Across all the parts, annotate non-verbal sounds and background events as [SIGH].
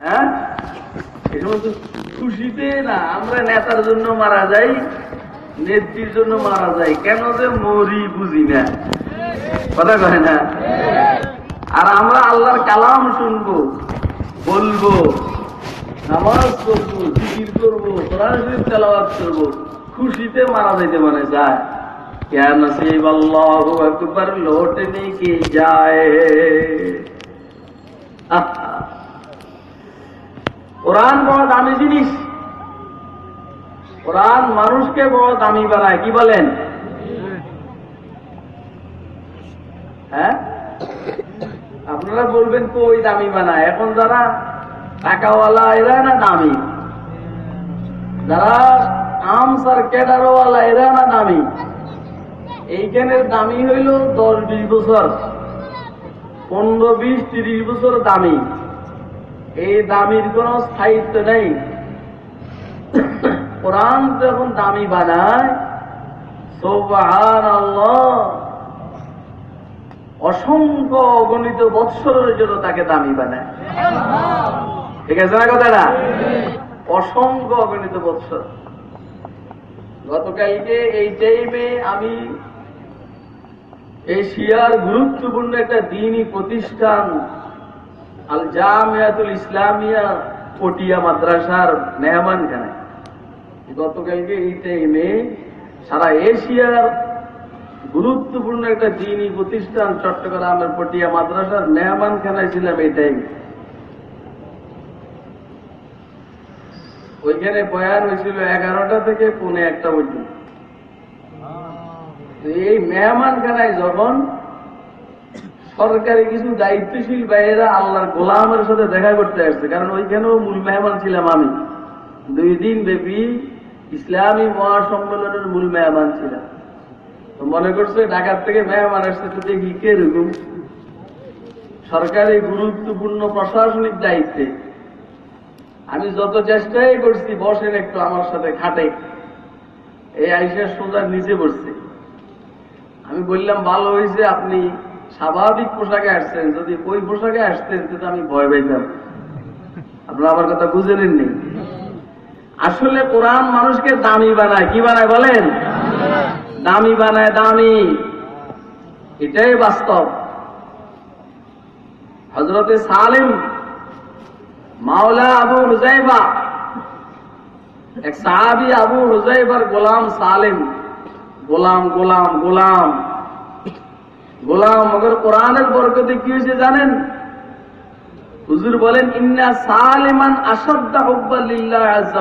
হ্যাঁ এই সমস্ত খুশিতে না আমরা নেতার জন্য মারা যাই নেত্রীর জন্য মারা যাই কেন যে মরি বুঝি না কথা কয় না আর আমরা আল্লাহর কালাম শুনবো বলবো নামাজ করবো জিকির করবো কোরআন শরীফ তেলাওয়াত করবো খুশিতে মারা যেতে মানে যায় क्या नसीब अल्लाह अकबर लौटने की जाए আহা। কোরআন বড় দামি জিনিস। কোরআন মানুষকে বড় দামি বানায়, কি বলেন? হ্যাঁ? আপনারা বলবেন কই দামি বানায়? এখন যারা টাকাওয়ালা, এরা না দামি? যারা আম সার্কেটারওয়ালা এরা না দামি? এইখানের দামি হইল দশ বিশ বছর। পনেরো বিশ, তিরিশ বছর দামি। এই দামির কোন স্থায়িত্ব নেই। কোরআন যখন দামি বানায়। অসংখ্য অগণিত বৎসরের জন্য তাকে দামি বানায়। ঠিক আছে না কথাটা? অসংখ্য অগণিত বৎসর। গতকালকে এই টাইমে আমি এশিয়ার গুরুত্বপূর্ণ একটা দিনই প্রতিষ্ঠান আল জামিয়াতুল ইসলামিয়া, পটিয়া মাদ্রাসার মেহমান খানায় গতকালকে এই টাইমে সারা এশিয়ার গুরুত্বপূর্ণ একটা দিনই প্রতিষ্ঠান চট্টগ্রামের পটিয়া মাদ্রাসার মেহমান খানায় ছিলাম এই টাইমে ওইখানে বয়ান হয়েছিল এগারোটা থেকে পৌনে একটা পর্যন্ত। এই মেহমান খানায় যখন সরকারি কিছু দায়িত্বশীল বাইরেরা আল্লাহর গোলামের সাথে দেখা করতে আসছে। কারণ ওইখানেও মূল মেহমান ছিলাম আমি। দুই দিন ব্যাপী ইসলামী মহাসম্মেলনের মূল মেহমান ছিলাম। তো মনে করছে ঢাকার থেকে মেহমান আসছে, তো দেখি কে রকম সরকারি গুরুত্বপূর্ণ প্রশাসনিক দায়িত্বে। আমি যত চেষ্টাই করছি, বসেন একটু আমার সাথে খাটে। এই আইসা সোজার নিচে বসছে। আমি বললাম, ভালো হয়েছে আপনি স্বাভাবিক পোশাকে আসছেন, যদি ওই পোশাকে আসতেন তো আমি ভয় পাইতাম। আপনারা আমার কথা বুঝে নেননি আসলে কোরআন মানুষকে দামি বানায়। কি বানায় বলেন? দামি বানায়, দামি। এটাই বাস্তব। হজরতে সালিম, মাওলা আবু হুজাইবা এক সাহাবি আবু হুজাইবার গোলাম সালিম। গোলাম গোলাম গোলাম। গোলাম, মগর কোরআনের বরকতে কি হয়েছে জানেন? হুজুর বলেন, ইন্না সালিমান আসাদ্দা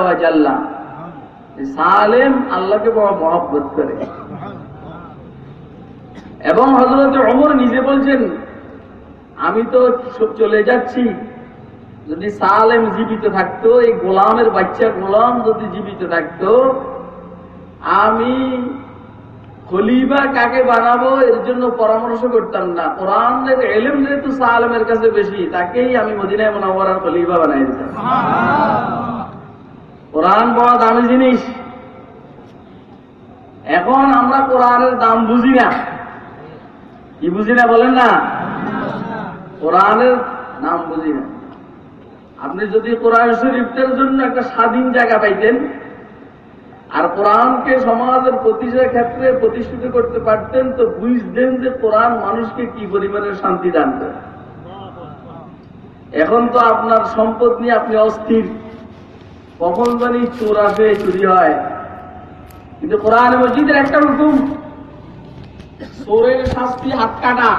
ওয়া জাল্লা। সালেম আল্লাহকে বড় মহব্বত করে। এবং হজরত অমর নিজে বলছেন, আমি তো সব চলে যাচ্ছি। যদি সালেম জীবিত থাকতো, এই গোলামের বাচ্চা গোলাম যদি জীবিত থাকতো, আমি খলিফা কাকে বানাবো এর জন্য পরামর্শ করতাম না। কোরআনের এলেম যেহেতু সালেমের কাছে বেশি তাকেই আমি মদিনায় মোনাওয়ার খলিফা বানাই দিতাম। কোরআন বড় দামি জিনিস। এখন আমরা কোরআনের দাম বুঝি না। কি বুঝি না বলেন না? কোরআনের নাম বুঝি না। আপনি যদি কোরআন শরীফের জন্য একটা স্বাধীন জায়গা পাইতেন আর কোরআনকে সমাজের প্রতিষ্ঠা ক্ষেত্রে প্রতিষ্ঠিত করতে পারতেন তো বুঝতেন যে কোরআন মানুষকে কি পরিমাণের শান্তি দান করে। এখন তো আপনার সম্পদ নিয়ে আপনি অস্থির। কখন জানি চোর আসে, চুরি হয়। কিন্তু কোরআন মসজিদের একটা হুকুম, চোরের শাস্তি হাত কাটা।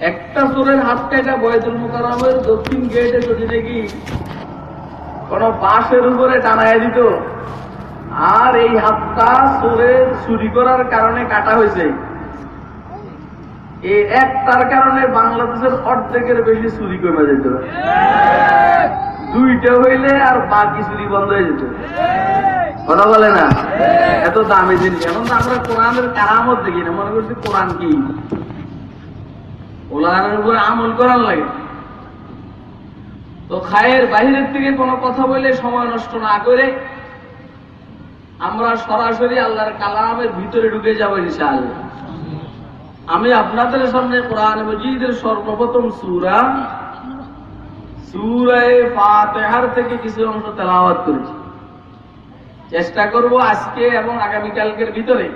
একটা চোরের হাত কাটা বয়দুল মোকারমের দক্ষিণ গেটে যদি নাকি কোন বাঁশের উপরে টানায় দিত। আর এই হাতটা চোরের চুরি করার কারণে কাটা হয়েছে। এই একটার কারণে বাংলাদেশের অর্ধেকের বেশি চুরি কমে যেত। দুইটা হইলে আর বাকি চুরি বন্ধ হয়ে যেত। কথা বলে না? এত দামি জিনিস। এখন তো আমরা কোরআনের কারামত দেখি না। মনে করছি কোরআন কি? কোরআনের উপরে আমল করার লাগে। তো খায়ের বাহিরের থেকে কোনো কথা বলে সময় নষ্ট না করে আমরা সরাসরি আল্লাহর কালামের ভিতরে ঢুকে যাব ইনশাআল্লাহ। আমি আপনাদের সামনে কোরআন মজিদের সর্বপ্রথম সুরা, সুরায় ফাতেহার থেকে কিছু অংশ তেলাওয়াত করেছি। চেষ্টা করব আজকে এবং আগামীকালকের ভিতরে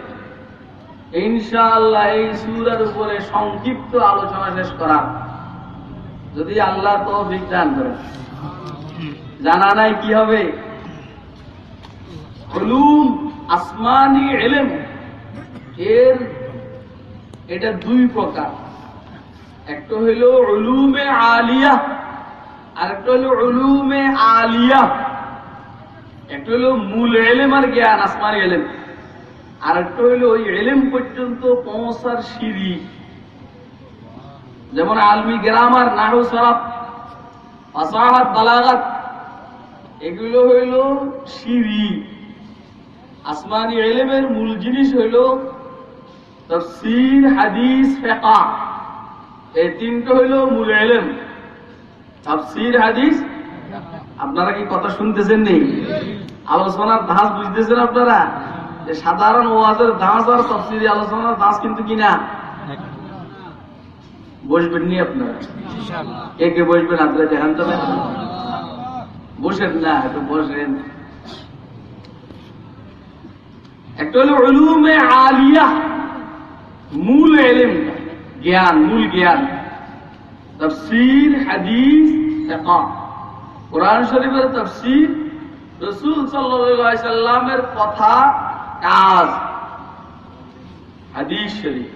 ইনশাআল্লাহ এই সুরার উপরে সংক্ষিপ্ত আলোচনা শেষ করার। যদি আল্লাহ তো দান করে। জানা নাই কি হবে? হলুম আসমানি এলেম এর এটা দুই প্রকার। একটা হইল উলুমে আলিয়া আর একটা হইল উলুমে আলিয়া। একটা হইল মূল এলেম আর জ্ঞান, আসমানি এলেম আর একটা হইল ওই এলেম পর্যন্ত পৌঁছার সিঁড়ি। যেমন আলমি গ্রামার নাহু সরাফ ফাসাহাত বালাগাত, এগুলো হইল সিঁড়ি। আসমানি এলেমের মূল জিনিস হইল তফসির, হাদিস ফেকা এই তিনটা হইল মূল এলেম। তফসির, হাদিস, আপনারা কি কথা শুনতেছেন নেই আলোচনার ধাঁচ বুঝতেছেন আপনারা? সাধারণ ওয়াজের ধাঁচ আর তফসিরি আলোচনার ধাঁচ কিন্তু কিনা? বসবেন নি আপনারা? কে কে বসবেন? আপনারা দেখান তো বসেন না, একটু বসেন। একটা হলো আলিয়া, মূল এলেম জ্ঞান, মূল জ্ঞান। তফসির, হাদিস কোরআন শরীফের তফসির, রসুল সাল্লামের কথা, কাজ। হাদিস শরীফ।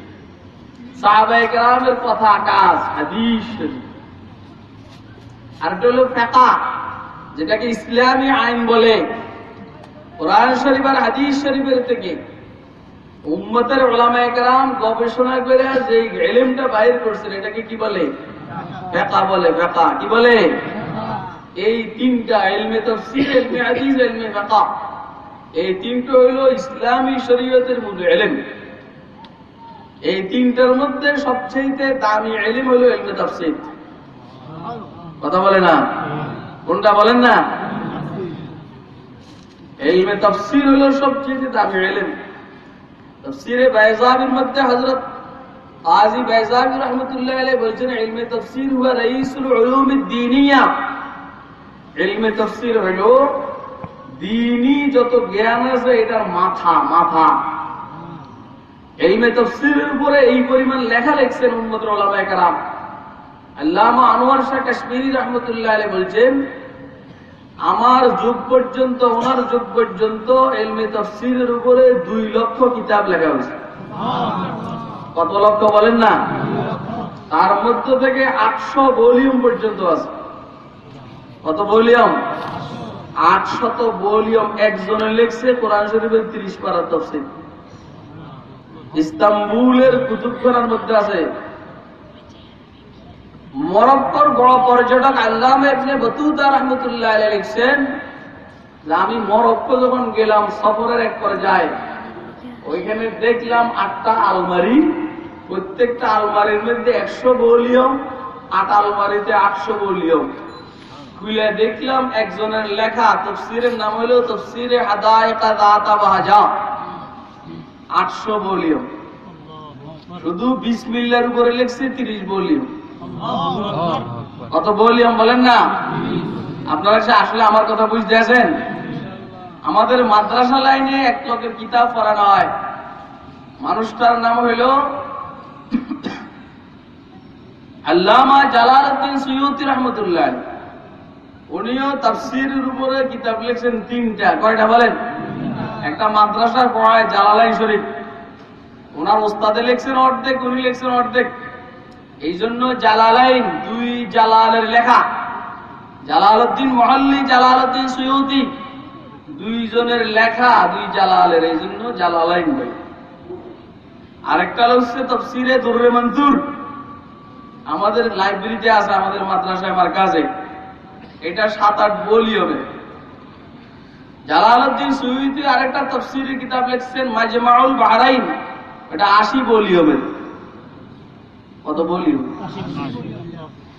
যেটাকে ইসলামী আইন বলে। কোরআন শরীফ আর শরীফের থেকে উম্মতের গবেষণা করে যে এলেমটা বাইর করছেন, এটাকে কি বলে? ফেকা বলে, ফেকা। কি বলে? এই তিনটা এলমে ফেকা। এই তিনটা হইল ইসলামী শরীয়তের মূল এলেম। এই তিনটার মধ্যে সবচেয়ে দামি এলিম হইল এলমে তফসির। কথা বলে না? কোনটা বলেন না? এলমে তফসির হইল সবচেয়ে দামি এলিম। তফসিরে বাইজাবির মধ্যে হযরত কাজী বাইজাবি রহমতুল্লাহ আলাইহি বলছেন, ইলমে তাফসীর হুয়া রাইসুল উলুম দ্বীনিয়া ইলমে তাফসীর হলো দ্বীনি যত জ্ঞান আছে, এটার মাথা মাথা। ইলমে তাফসীরের উপরে এই পরিমাণ লেখা লিখছেন উম্মত উলামায়ে কেরাম। আল্লামা আনোয়ার শাহ কাশ্মীরি রহমতুল্লাহ আলাইহি বলছেন, আমার যুগ পর্যন্ত, ওনার যুগ পর্যন্ত এলমে তফসিরের উপরে দুই লক্ষ কিতাব লেখা হয়েছে। কত লক্ষ বলেন না? তার মধ্য থেকে আটশো ভলিউম পর্যন্ত আছে। কত ভলিউম? আটশত ভলিউম একজনে লেখছে, কোরআন শরীফের তিরিশ পারার তফসিল ইস্তাম্বুলের কুতুবখানার মধ্যে আছে। মরক্কর বড় পর্যটক আল্লাহ লিখছেন আমি মরক্কো যখন গেলাম, সফরের এক পর্যায়ে, ওইখানে দেখলাম আটটা আলমারি, প্রত্যেকটা আলমারির মধ্যে একশো ভলিউম, আট আলমারিতে আটশো ভলিউম। খুলে দেখলাম একজনের লেখা, তফসিরের নাম হলো তফসিরে হাদায়কা দাতা বাহাজা। আটশো ভলিউম। শুধু বিসমিল্লার উপরে লিখছে তিরিশ ভলিউম। কত ভলিউম বলেন না? আপনারা সে আসলে আমার কথা বুঝতে আছেন? আমাদের মাদ্রাসা লাইনে এক লোকের কিতাব পড়ানো হয়। মানুষটার নাম হইল আল্লামা জালালউদ্দিন সৈয়দি রহমতুল্লাহ। উনিও তাফসিরের উপরে কিতাব লিখছেন তিনটা। কয়টা বলেন? একটা মাদ্রাসার পড়ায় জালালাইন শরীফ। ওনার ওস্তাদে লেখছেন অর্ধেক, উনি লেখছেন অর্ধেক। এই জন্য জালালাইন দুই জালালের লেখা। জালালউদ্দিন মহল্লি, জালালউদ্দিন সৈয়দি দুইজনের লেখা দুই জালালের। এই জন্য জালালাইন বই আরেকটা হচ্ছে তফসিরে দুর্রে মন্তুর আমাদের লাইব্রেরিতে আছে, আমাদের মাদ্রাসায় আমার কাজে এটা সাত আট বলি হবে জালালউদ্দিন সুইতি আরেকটা তফসিরের কিতাব লিখছেন মাজমাউল বাহরাইন। এটা আশি হবে কত বলি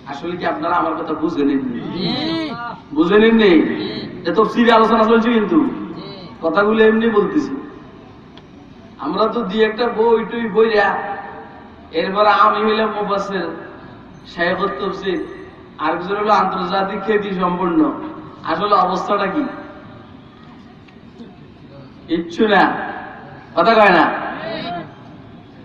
আসলে কি আপনারা আমার কথা বুঝে নিন বুঝে নিন নেই এ তফসিরে আলোচনা চলছে কিন্তু। কথাগুলো এমনি বলতেছি। আমরা তো দিয়ে একটা বই টই বইরা এরপরে আমি হইলাম মুফাসির শেখুল তফসির আর কিছু হলো আন্তর্জাতিক খ্যাতি সম্পূর্ণ আসলে অবস্থাটা কি? ইচ্ছু না। কথা কয় না?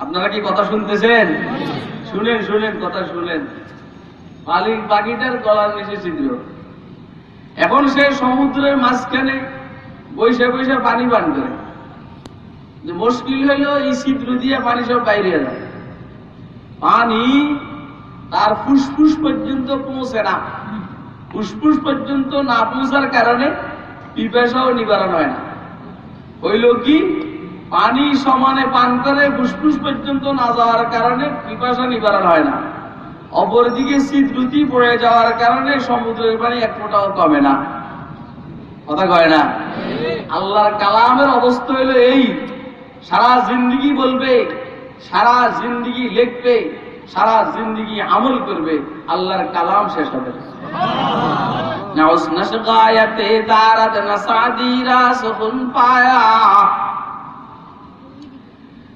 আপনারা কি কথা শুনতেছেন? শুনেন শুনেন, কথা শুনেন। পালি পাখিটার গলার নিচে ছিদ্র। এখন সে সমুদ্রের মাঝখানে বৈশে বৈশে পানি পান করে। মুশকিল হইল এই ছিদ্র দিয়ে পানি সব বাইরে যায়। পানি তার ফুসফুস পর্যন্ত পৌঁছে না। ফুসফুস পর্যন্ত না পৌঁছার কারণে পিপাসাও নিবারণ হয় না। হইল কি? পানি সমানে পান করে ফুসফুস পর্যন্ত না যাওয়ার কারণে পিপাসা নিবারণ হয় না। অপরদিকে শীত ঋতু পড়ে যাওয়ার কারণে সমুদ্রের পানি এক ফোঁটাও কমে না। কথা কয় না? আল্লাহর কালামের অবস্থা হইল এই। সারা জিন্দিগি বলবে, সারা জিন্দিগি লিখবে, সারা জিন্দিগি আমল করবে, আল্লাহর কালাম শেষ হবে। না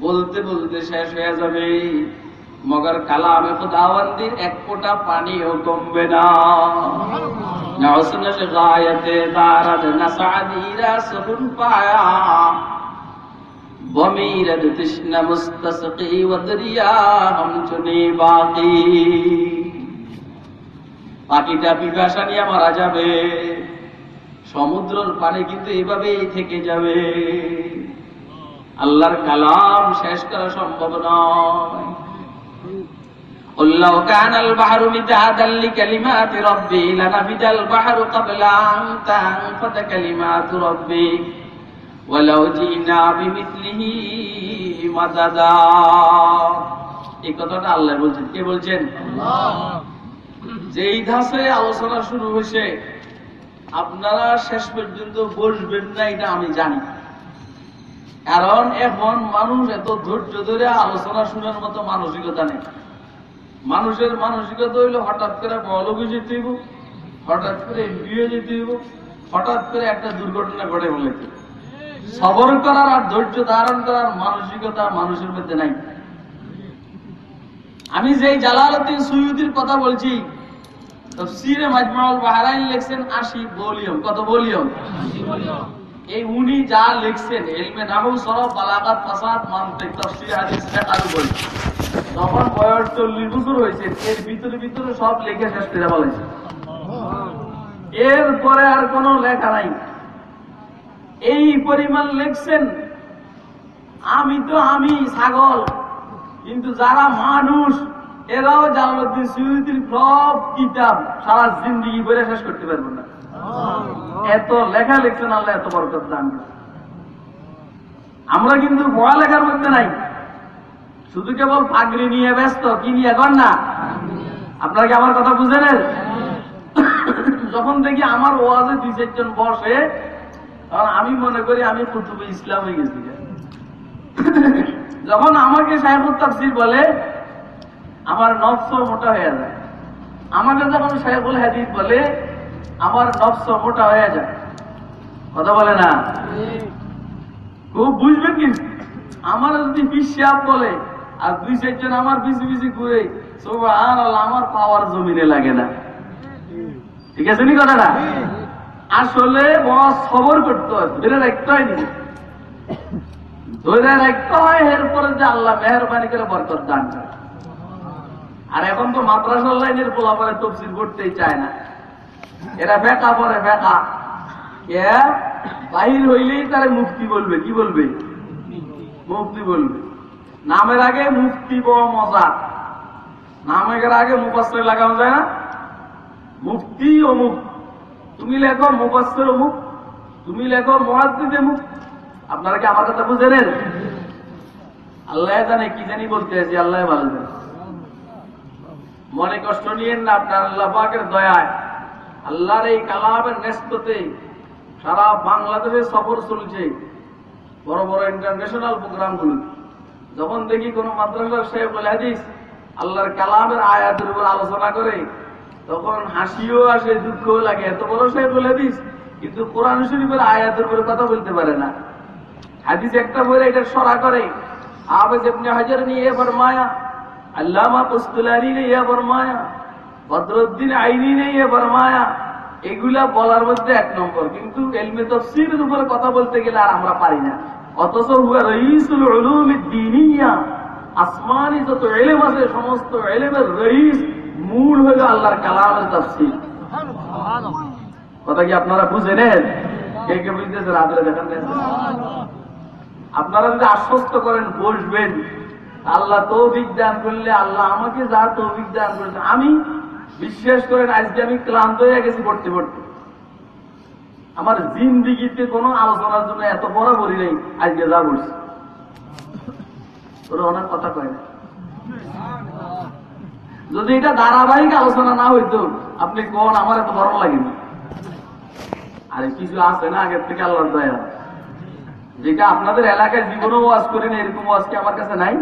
বলতে বলতে শেষ হয়ে যাবে। মগর কালামে খুদাওয়ান্দির এক ফোঁটা পানিও কমবে না। নওসনশ গায়তে দারাদ নসাদিরা চুনি বাকি। পাখিটা পিপাসা নিয়ে মারা যাবে। সমুদ্রের পানি কিন্তু এভাবেই থেকে যাবে। আল্লাহর কালাম শেষ করা সম্ভব নয় قل لو كان البحر مدادا لكلمات ربي لنفد البحر قبل أن تنفد كلمات ربي ولو جئنا بمثله مددا এই কথাটা আল্লাহ বলছেন কে বলছেন যেই ধাসে আলোচনা শুরু হয়েছে আপনারা শেষ পর্যন্ত বসবেন না এটা আমি জানি কারণ এখন মানুষ এত ধৈর্য ধরে আলোচনা শোনার মতো মানসিকতা নেই। মানুষের মানসিকতা হইল হঠাৎ করে বলকে যেতে হইব, হঠাৎ করে বিয়ে যেতে হইব, হঠাৎ করে একটা দুর্ঘটনা ঘটে বলে সবর করার আর ধৈর্য ধারণ করার মানসিকতা মানুষের মধ্যে নাই। আমি যেই জালালউদ্দিন সুয়ুদির কথা বলছি, তফসিরে মাজমাউল বাহরাইন লিখছেন আশি বলিয়ম কত বলিয়ম এই উনি যা লিখছেন, এলমে নাহু ফাসাদ মানতিক তাফসীর, হাদিস যখন বয়স চল্লিশ বছর হয়েছে, এর ভিতরে ভিতরে সব লেখে শেষ করে বলেছে এরপরে আর কোনো লেখা নাই। এই পরিমাণ লিখছেন, আমি তো আমি ছাগল, কিন্তু যারা মানুষ, এরাও জালালউদ্দিন সুয়ুতির সব কিতাব সারা জিন্দগি বলে শেষ করতে পারব না। এত লেখা লিখছেন আল্লাহ, এত বরকত দান। আমরা কিন্তু পড়ালেখার মধ্যে নাই। শুধু কেবল পাগড়ি নিয়ে ব্যস্ত, কি নিয়ে কর না? আপনারা কি আমার কথা বুঝেন যখন দেখি আমার ওয়াজে দুই চারজন বসে, তখন আমি মনে করি আমি কুতুবে ইসলাম হয়ে গেছি। যখন আমাকে সাহেবুল তাফসির বলে, আমার নফস মোটা হয়ে যায়। আমাকে যখন সাহেবুল হাদিস বলে আমার নফস মোটা হয়ে যায়। কথা বলে না? খুব বুঝবেন কিন্তু আমার যদি বিশ্বাস বলে, আর দুই চারজন আমার পিছু পিছু ঘুরে আর আমার পাওয়ার জমিনে লাগে না। ঠিক আছে নি কথাটা? আসলে বড় সবর করতে হয়, ধরে রাখতে হয় নিজে ধরে রাখতে হয়, এরপরে যে আল্লাহ মেহরবানি করে বরকত দান করে। আর এখন তো মাদ্রাসার লাইনের পোলাপারে তফসিল করতেই চায় না। এরা বেকা পরে বেকা এ বাহির হইলেই তারা মুক্তি বলবে। কি বলবে? মুক্তি বলবে। নামের আগে মুক্তি বড় মজা। নামের আগে মুপাস্ত্রে লাগানো যায় না? মুক্তি মুখ তুমি লেখো মুপাস্ত্রের মুখ তুমি লেখো মহাদ্দিদে মুখ আপনারা কি আমার কথা বুঝে নেন আল্লাহ জানে কি জানি বলতে আছি, আল্লাহ ভালো মনে কষ্ট নিয়েন না, আপনার আল্লাহ দয়ায়। আল্লাহর এই কালামের নেস্ততে সারা বাংলাদেশে সফর চলছে। বড় বড় ইন্টারন্যাশনাল প্রোগ্রামগুলো যখন দেখি কোনো মাদ্রাসার সাহেব বলে, হাদিস, আল্লাহর কালামের আয়াতের উপর আলোচনা করে, তখন হাসিও আসে, দুঃখও লাগে। এত বড় সাহেব বলে, হাদিস, কিন্তু কোরআন শরীফের আয়াতের উপরে কথা বলতে পারে না। হাদিস একটা বলে এটা সরা করে। আবেজ এমনি হাজার নিয়ে এ আল্লাহ মা পুস্তুলারি নিয়ে এ মায়া বদরুদ্দিন আইনি নেই ফরমায়া এগুলা বলার মধ্যে এক নম্বর। কিন্তু এলমে তফসিরের উপরে কথা বলতে গেলে আর আমরা পারি না। অথচ হুয়া রইসুল উলুম দিনিয়া। আসমানি যত এলেম আছে, সমস্ত এলেমের রইস মূল হল আল্লাহর কালামের তফসিল। কথা কি আপনারা বুঝে নেন কে কে বুঝতেছে আদরে দেখেন আপনারা যদি আশ্বস্ত করেন, বসবেন। আল্লাহ তৌফিক দান করলে, আল্লাহ আমাকে যা তৌফিক দান করেছে আমি বিশ্বাস করেন, আজকে আমি ক্লান্ত হয়ে গেছি পড়তে পড়তে। আমার জিন্দিগিতে কোনো আলোচনার জন্য এত বড় বলি নেই, আজকে যা বলছি। ওরা অনেক কথা কয় না। যদি এটা ধারাবাহিক আলোচনা না হইতো, আপনি কোন আমার এত গরম লাগেনি আরে কিছু আছে না আগের থেকে আল্লাহর দয়া। যেটা আপনাদের এলাকায় জীবনও ওয়াজ করি না এরকম ওয়াজ কি আমার কাছে নাই?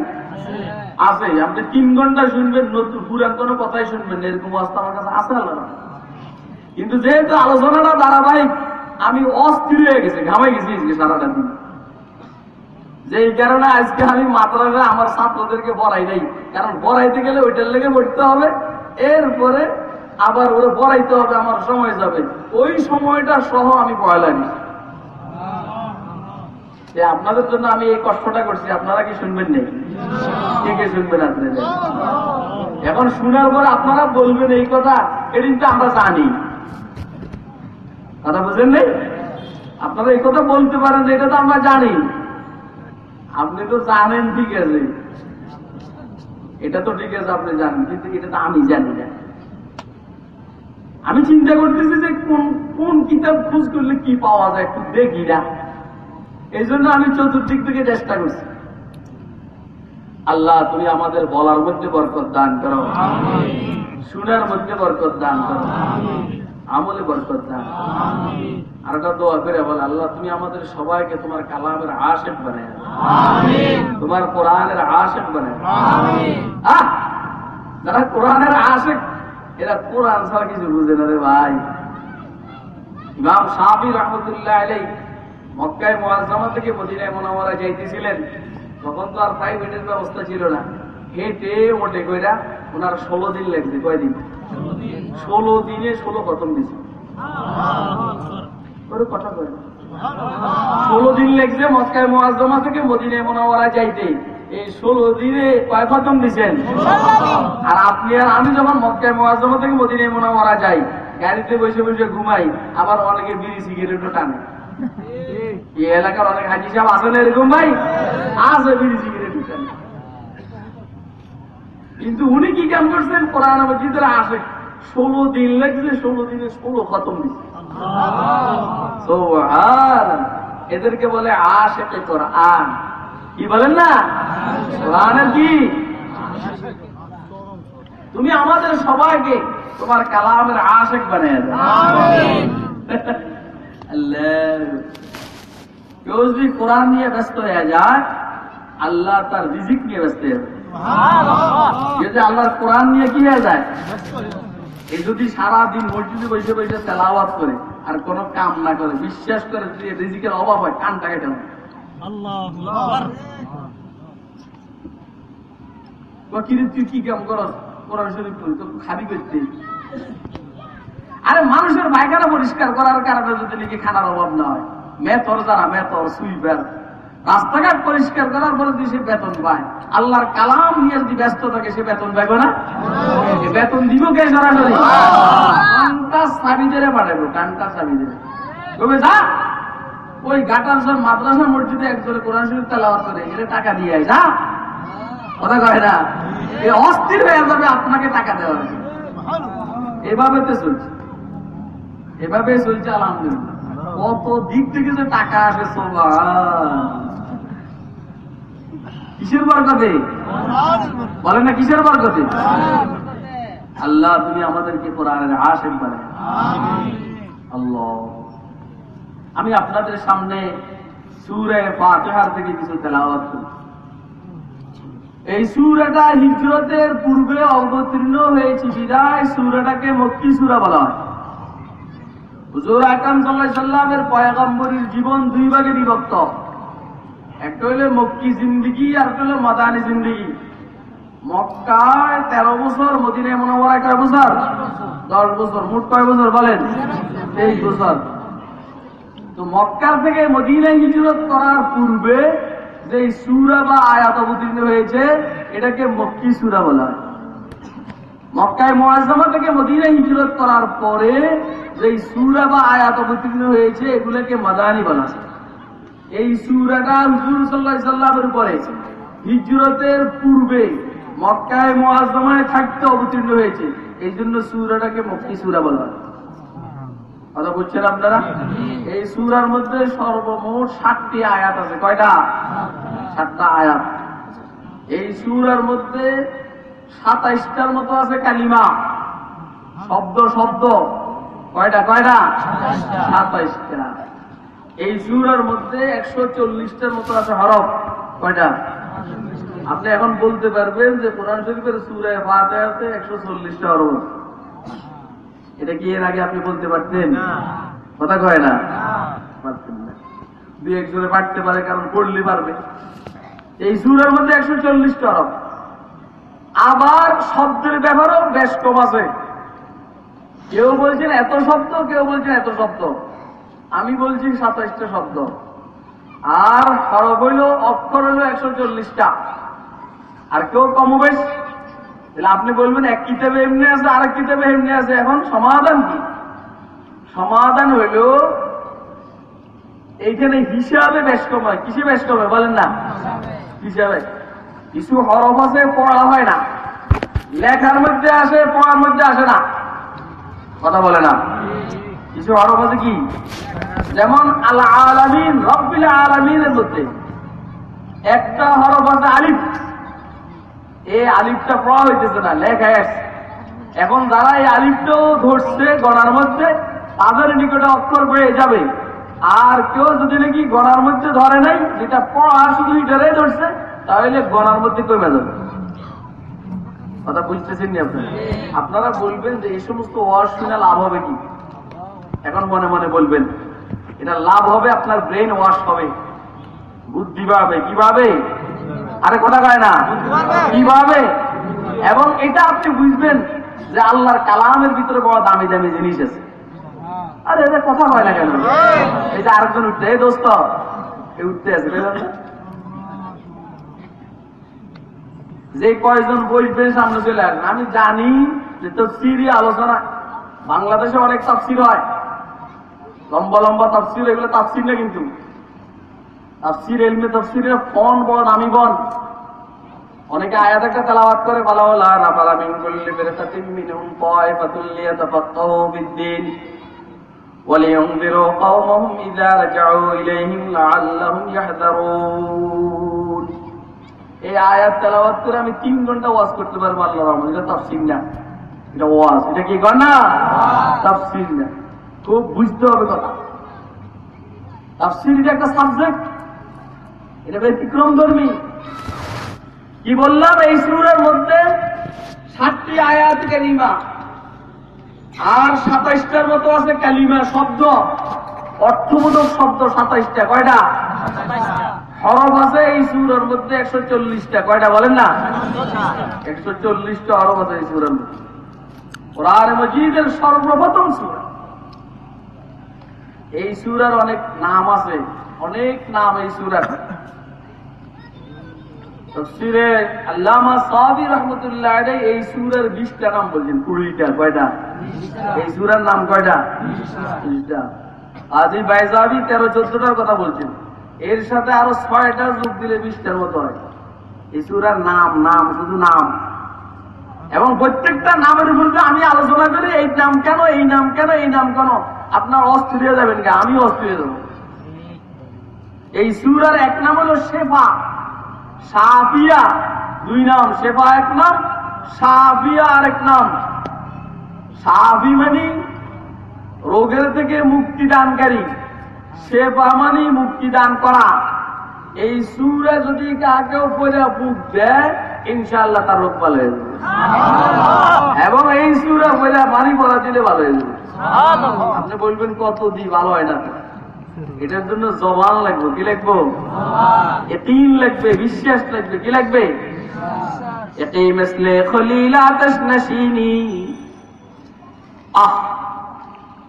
আছে, আপনি তিন ঘণ্টা শুনবেন, নতুন পুরান কোনো কথাই শুনবেন এরকম তো আমার কাছে আছে আল্লাহ কিন্তু যেহেতু আলোচনাটা ধারাবাহিক, আমি অস্থির হয়ে গেছি, ঘামাই গেছি আজকে সারাটা দিন। যে এই কারণে আজকে আমি মাত্রাটা আমার ছাত্রদেরকে বড়াই নাই। কারণ বড়াইতে গেলে ওইটার লেগে পড়তে হবে, এরপরে আবার ওরা বড়াইতে হবে, আমার সময় যাবে। ওই সময়টা সহ আমি পয়লা নিই যে আপনাদের জন্য আমি এই কষ্টটা করছি, আপনারা কি শুনবেন নাকি কে কে শুনবেন আপনাদের এখন শোনার পর আপনারা বলবেন এই কথা এটা কিন্তু আমরা জানি। কথা বুঝেন নেই আপনারা এই কথা বলতে পারেন এটা তো আমরা জানি। আপনি তো জানেন ঠিক আছে। এটা তো ঠিক আছে, আপনি জানেন, কিন্তু এটা তো আমি জানি না। আমি চিন্তা করতেছি যে কোন কোন কিতাব খোঁজ করলে কি পাওয়া যায়, একটু দেখি না। এই জন্য আমি চতুর্দিক থেকে চেষ্টা করছি। আল্লাহ তুমি আমাদের বলার মধ্যে বরকত দান করো। শুনার মধ্যে বরকত দান করো। আমলে বরকত দান আর একটা দোয়া করে বল আল্লাহ তুমি আমাদের সবাইকে তোমার কালামের আশেক বানায় তোমার কোরআনের আশেক বানায় আহ! যারা কোরআনের আশেক এরা কোরআন ছাড়া কিছু বুঝে না রে ভাই। ইমাম সাহাবি রহমতুল্লাহ আলাই মক্কায় মোয়াজ্জামা থেকে মদিনায় মোনামরা যাইতেছিলেন, তখন তো আর প্রাইভেটের ব্যবস্থা ছিল না। হেঁটে ওটে কইরা ওনার ষোলো দিন লাগছে, কয়দিন? ষোলো দিনে ষোলো খতম দিছে কথা কয়। ষোলো দিন লাগছে মক্কায় মোয়াজ্জামা থেকে মদিনায় মোনামরা যাইতে। এই ষোলো দিনে কয় খতম দিছেন? আর আপনি আর আমি যখন মক্কায় মোয়াজ্জামা থেকে মদিনায় মোনামরা যাই, গাড়িতে বসে বসে ঘুমাই, আবার অনেকে বিড়ি সিগারেটও টানে। এই এলাকার অনেক হাজি সাহেব আছে না এরকম ভাই? আছে কিন্তু উনি কি কাম করছেন? কোরআন মসজিদের আসে ষোলো দিন লাগছে ষোলো দিনে ষোলো খতম। এদেরকে বলে আশেকে কোরআন। কি বলেন না? কোরআনের কি? তুমি আমাদের সবাইকে তোমার কালামের আশেক বানিয়ে দাও। আল্লাহ। কেউ যদি কোরআন নিয়ে ব্যস্ত হয়ে যায় আল্লাহ তার রিজিক নিয়ে ব্যস্ত হয়ে যায় যদি আল্লাহর কোরআন নিয়ে কি হয়ে যায় এই যদি সারা দিন মসজিদে বসে বসে তেলাওয়াত করে আর কোনো কাম না করে বিশ্বাস করে যদি রিজিকের অভাব হয় কানটা কেটে কিরে তুই কি কাম করস কোরআন শরীফ পড়ি তো খাবি করতে আরে মানুষের পায়খানা পরিষ্কার করার কারণে যদি নাকি খানার অভাব না হয় মেথর যারা মেথর সুইপার রাস্তাঘাট পরিষ্কার করার পরে যদি সে বেতন পায়। আল্লাহর কালাম নিয়ে যদি ব্যস্ত থাকে সে বেতন পাইবে না? বেতন দিব কে সরাসরি? কানটা সাবিদেরে পাঠাবো কানটা সাবিদেরে। তবে যা? ওই গাটার সব মাদ্রাসা মসজিদে একজনে কোরআন শরীফ তেলাওয়াত করে এটা টাকা দিয়ে আয়, যা। কথা কয় না? এ অস্থির হয়ে যাবে আপনাকে টাকা জন্য। এভাবে তো চলছে। এভাবে চলছে আলহামদুলিল্লাহ। কত দিক থেকে যে টাকা আসে কিসের বরকতে? বলে না কিসের বরকতে? আল্লাহ, তুমি আমাদেরকে কোরআনের আশেক বলে আল্লাহ। আমি আপনাদের সামনে সুরে ফাতিহার থেকে কিছু তেলাওয়াত করি। এই সুরাটা হিজরতের পূর্বে অবতীর্ণ হয়েছে বিদায়। সুরাটাকে মক্কি সুরা বলা হয়। হুজুর আকরাম সাল্লাল্লাহু সাল্লামের পয়গম্বরীর জীবন দুই ভাগে বিভক্ত। একটা হলো মক্কি জিন্দিগি, আর একটা হলো মাদানি জিন্দিগি। মক্কায় তেরো বছর, মদিনায় মনোবরায় কয় বছর? দশ বছর, মোট কয় বছর বলেন? তেইশ বছর। তো মক্কার থেকে মদিনায় হিজরত করার পূর্বে যে সুরা বা আয়াত অবতীর্ণ হয়েছে, এটাকে মক্কি সুরা বলা হয়। মক্কায় মোয়াজ্জামা থেকে মদিনায় হিজরত করার পরে যে সুরা বা আয়াত অবতীর্ণ হয়েছে, এগুলোকে মাদানি বলা এই সুরাটা হুজুর সাল্লাহ সাল্লামের উপরে হিজরতের পূর্বে মক্কায় মোয়াজ্জামায় থাকতে অবতীর্ণ হয়েছে। এই জন্য সুরাটাকে মক্কি সুরা বলা কথা বুঝছেন আপনারা? এই সুরার মধ্যে সর্বমোট সাতটি আয়াত আছে। কয়টা? সাতটা আয়াত। এই সুরার মধ্যে সাতাইশটার মতো আছে কালিমা। শব্দ শব্দ। কয়টা কয়টা? সাতাইশটা। এই সুরার মধ্যে একশো চল্লিশটার মতো আছে হরফ। কয়টা? আপনি এখন বলতে পারবেন যে কোরআন শরীফের সুরায় ফাতে আছে একশো চল্লিশটা হরফ। এটা কি এর আগে আপনি বলতে পারতেন? কথা কয় না? পারতেন না। দুই একজনে পারতে পারে কারণ পড়লে পারবে। এই সুরের মধ্যে একশো চল্লিশটা হরফ। আবার শব্দের ব্যবহারও বেশ কম আছে। কেউ বলছেন, এত শব্দ? কেউ বলছেন, এত শব্দ? আমি বলছি, সাতাইশটা শব্দ। আর হরফ হইল, অক্ষর হইল একশো চল্লিশটা। আর কেউ কম বেশ তাহলে আপনি বলবেন, এক কিতাবে এমনি আছে আর এক কিতাবে এমনি আছে। এখন সমাধান কি? সমাধান হইল, এইখানে হিসাবে বেশ কম হয়। কিসে বেশ কম হয় বলেন না? হিসাবে। কিছু হরফ আছে পড়া হয় না। লেখার মধ্যে আসে, পড়ার মধ্যে আসে না। কথা বলে না। কিছু হরফ আছে কি? যেমন আল আলামিন রব্বিল আলামিনের মধ্যে। একটা হরফ আছে আলিফ। এই আলিফটা পড়া হইতেছে না লেখা এখন যারা এই আলিফটাও ধরছে গণার মধ্যে, তাদের নিকটে অক্ষর পেয়ে যাবে। আর কেউ যদি নাকি গণার মধ্যে ধরে নাই, যেটা পড়া শুধু ইটারে ধরছে তাহলে গণার মধ্যে কমে যাবে। কথা বুঝতেছেন নি আপনারা? আপনারা বলবেন যে এই সমস্ত শুনে লাভ হবে কি? এখন মনে মনে বলবেন এটা লাভ হবে আপনার ব্রেন ওয়াশ হবে। বুদ্ধি পাবে কীভাবে? আরে কথা কয় না। কীভাবে? এবং এটা আপনি বুঝবেন যে আল্লাহর কালামের ভিতরে বড় দামি দামি জিনিস আছে। আরে এটা কথা হয় না কেন? এই। যে আরেকজন উঠতে। এই দোস্ত এই উঠতে আছে বুঝলেন না? যে কয়জন বসবে সামনে চলে আসবেন আমি জানি যে তফসিরি আলোচনা বাংলাদেশে অনেক তাফসির হয় লম্বা লম্বা তাফসির এগুলো তাফসির না কিন্তু তাফসির এলমে তাফসিরের ফন বড় দামি বন অনেকে আয়াত একটা তেলাওয়াত করে বলা হলো না পারা মিন কুল্লি ফিরকাতিন মিনহুম তায়ফাতুল লিয়াতাফাক্কাহু বিদ্দীন ولينذروا قومهم إذا رجعوا إليهم لعلهم يحذرون এই আয়াত তেলাওয়াত করে আমি তিন ঘণ্টা ওয়াজ করতে পারব আল্লাহ রহমান এটা তাফসির না। এটা ওয়াজ। এটা কি কর না তাফসির না। খুব বুঝতে হবে কথা। এটা একটা সাবজেক্ট এটা ব্যতিক্রম ধর্মী। কি বললাম? এই সুরের মধ্যে ষাটটি আয়াত কালিমা। আর সাতাইশটার মতো আছে কালিমা শব্দ। অর্থবোধক শব্দ সাতাইশটা। কয়টা? হরফ আছে এই সুরের মধ্যে একশো চল্লিশটা। কয়টা বলেন না? একশো চল্লিশটা হরফ আছে এই সুরের মধ্যে। কোরআন মজিদের সর্বপ্রথম সুরা। এই সুরার অনেক নাম আছে, অনেক নাম এই সুরার। তফসিরে আল্লামা সাহাবী রহমতুল্লাহ এই সূরার 20টা নাম বলছেন 20টা কয়টা? এই সূরার নাম কয়টা? 20টা আজি বাইজাবি 13 14টার কথা বলছেন। এর সাথে আরও ছয়টা যোগ দিলে 20টার মতো হয়। এই সূরার নাম নাম, শুধু নাম। এবং প্রত্যেকটা নামের উপরে আমি আলোচনা করি, এই নাম কেন, এই নাম কেন, এই নাম কেন? আপনার অস্থির হয়ে যাবেন কে আমি অস্থির হয়ে যাব। এই সুরার এক নাম হলো শেফা। সাফিয়া দুই নাম, শেফা এক নাম সাফিয়া আরেক নাম। সাফি মানে রোগের থেকে মুক্তি দানকারী। শেফা মানে মুক্তি দান করা। এই সুরে যদি কাকেও পরে বুক দেয় ইনশাআল্লাহ তার রোগ ভালো হয়ে এবং এই সুরে পরে পানি পড়া দিলে ভালো হয়ে যাবে। আপনি বলবেন কত দি ভালো হয় না। এটার জন্য জবান লাগবে কি লাগবো? তিন লাগবে বিশ্বাস লাগবে কি লাগবে? এটাই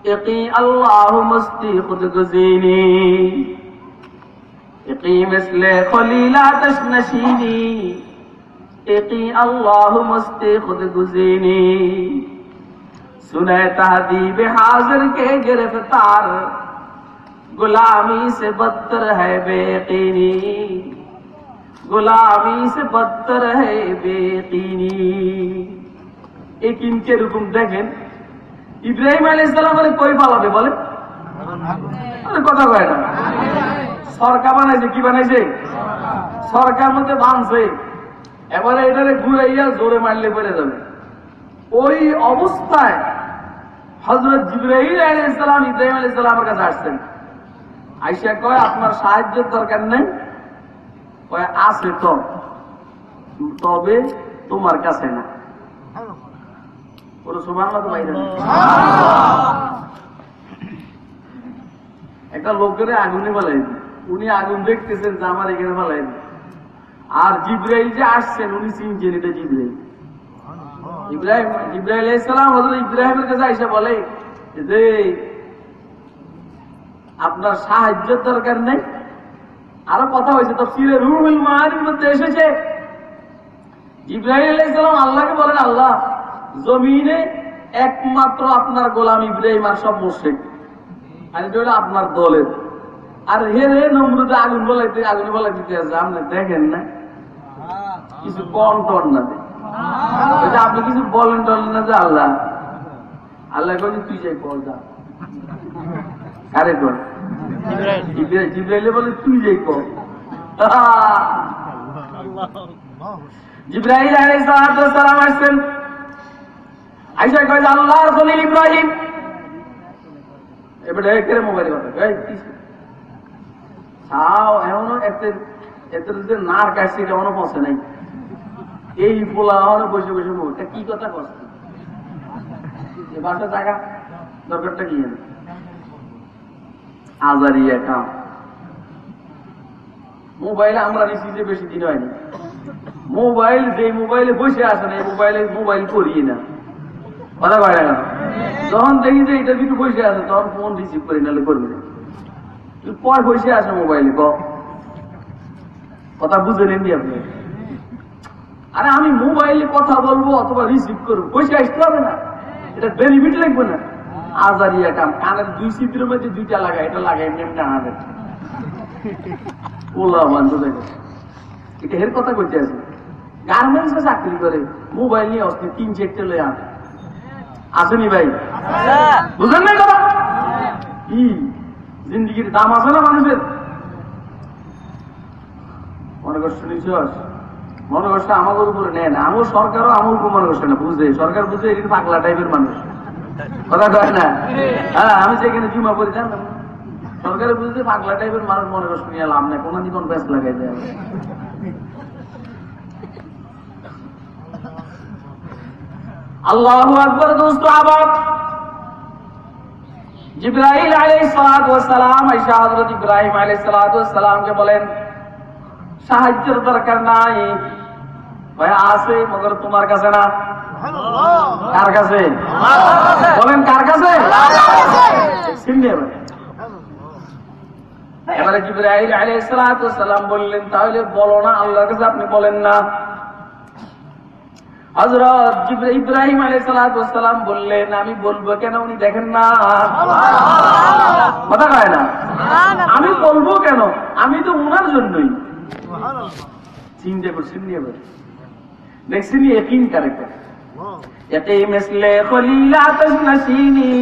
اقي اللهم اسقي خذ غزيني اقي مثل خليلا تشنشيني اقي اللهم اسقي خذ غزيني سنے تحدیب حاضر کے گرفتار غلامی سے بدتر ہے بے یقینی غلامی سے بدتر ہے بے یقینی ایک ان کے رکم دیکھیں ইব্রাহিম আলী ইসলাম বলে, কই পালাবে? বলে। কথা কয় না। সরকার বানাইছে, কি বানাইছে? সরকার মধ্যে বানছে। এবারে এটারে ঘুরাইয়া জোরে মারলে পড়ে যাবে। ওই অবস্থায় হজরত জিব্রাহিম আলী ইসলাম ইব্রাহিম আলী ইসলামের কাছে আসছেন। আইসা কয়, আপনার সাহায্যের দরকার নেই? কয়, আছে তো। তবে তোমার কাছে না। একটা লোকের আগুনে বলাই উনি আগুন দেখতেছেন যে আমার এখানে বলাই আর জিব্রাইল যে আসছেন, উনি চিনছেন এটা জিব্রাইল। ইব্রাহিম ইব্রাহিম ইসলাম হজরত ইব্রাহিমের কাছে এসে বলে, যে আপনার সাহায্যের দরকার নেই। আরও কথা হয়েছে, তো সিরে রুহুল মাহারির মধ্যে এসেছে। ইব্রাহিম আলাইসালাম আল্লাহকে বলেন, আল্লাহ জমিনে একমাত্র আপনার গোলাম ইব্রাহিম আর সব মুর্শিক আর এটা হলো আপনার দলের। আর হে রে নমরুদে আগুন বলাইতে আগুন বলাই দিতে আছে আপনি দেখেন না। কিছু কম টন না আপনি কিছু বলেন টলেন না যে আল্লাহ। আল্লাহ কই তুই যাই বল যা। আরে কর? জিব্রাইলে বলে তুই যাই কর। জিব্রাইল আলাইহিস সালাম আসছেন। আইসা কয় আল্লাহর খলিল ইব্রাহিম। এবারে একের মোবাইল কথা তাও এমনও এতে এতে যে নার কাটছে এটা এমনও পৌঁছে নাই। এই পোলা আমার বসে বসে এটা কি কথা করছে এ বাসা জায়গা দরকারটা কি? জানে আজারিয়া কাম মোবাইলে আমরা নিচ্ছি যে বেশি দিন হয়নি। মোবাইল যে মোবাইলে বসে আসে না, এই মোবাইলে, মোবাইল করিয়ে না। কথা কয় না? যখন দেখি যে এটা কিন্তু বসে আছে, তখন ফোন রিসিভ করি, নাহলে করবে পর বসে আছে মোবাইলে ক? কথা বুঝে নেন আপনি? আরে আমি মোবাইলে কথা বলব অথবা রিসিভ করব পয়সা আসতে হবে না। এটা বেনিফিট লাগবে না। আজারিয়া কাম কানের দুই সিদ্রের মধ্যে দুইটা লাগাই, এটা লাগাই, এমনি এমনি আনা। ওলা বান্ধব এটা এর কথা কইতে আছে? গার্মেন্টসে চাকরি করে মোবাইল নিয়ে আসতে তিন চারটে লয়ে আনে। আসেনি ভাই। বুঝেন না কথা? কি? জিন্দিগির দাম আছে না মানুষের? মনে কষ্ট নিশ্চয় মনে কষ্ট আমাদের উপরে নেয় না সরকারও আমার উপর মনে করছে না বুঝে সরকার বুঝে এখানে পাগলা টাইপের মানুষ। কথা কয় না? হ্যাঁ আমি যেখানে জুমা জানতাম না। সরকারে বুঝতে পাগলা টাইপের মানুষ মনে কষ্ট নিয়ে লাভ নাই কোন দিন ব্যাস লাগাই দেয় আল্লাহ আকবর দোস্ত জিব্রাহিল ওয়াস সালাম ইব্রাহিম ওয়াস সালামকে বলেন সাহায্যের দরকার নাই। ভাই আছে মগর তোমার কাছে না। কার কাছে? বলেন কার কাছে? এবার। জিব্রাইল আলাইহিস সালাম বললেন তাহলে বলো না আল্লাহর কাছে আপনি বলেন না। জিব্রাইল ইব্রাহিম আলাইহিস সালাম বললেন আমি বলব কেন উনি দেখেন না? কথা কয় না? আমি বলব কেন? আমি তো উনার জন্যই। চিন্তা করছেন নিয়ে দেখছেন একিন ক্যারেক্টার এতে মিসলে খলিলা তজনসিনী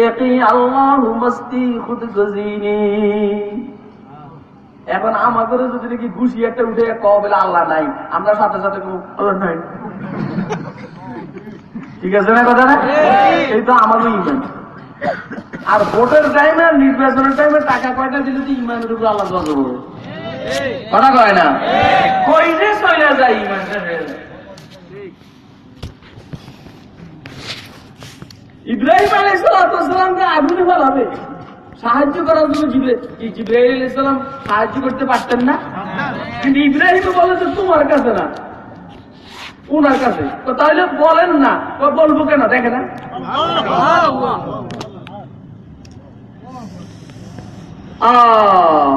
একি আল্লাহু মস্তি খুদ গজিনী এখন আমাদের যদি নাকি ঘুষি একটা উঠে কবে আল্লাহ নাই আমরা সাথে সাথে আল্লাহ নাই। ঠিক আছে না কথা না? এই তো আমারও ইমান। আর ভোটের টাইমে নির্বাচনের টাইমে টাকা কয়টা দিলে তো ইমানের উপর আল্লাহ গজব হবে কথা কয় না? কই যে চলে যায় ইমান ইব্রাহিম আলাইসালামকে আগুনে ফেলাবে। সাহায্য করার জন্য জিব্রাইল জিব্রাহিম আলাইসালাম সাহায্য করতে পারতেন না। কিন্তু ইব্রাহিম বলে তো তোমার কাছে না। ওনার কাছে। তো তাহলে বলেন না বলব কেন? দেখে না আহ।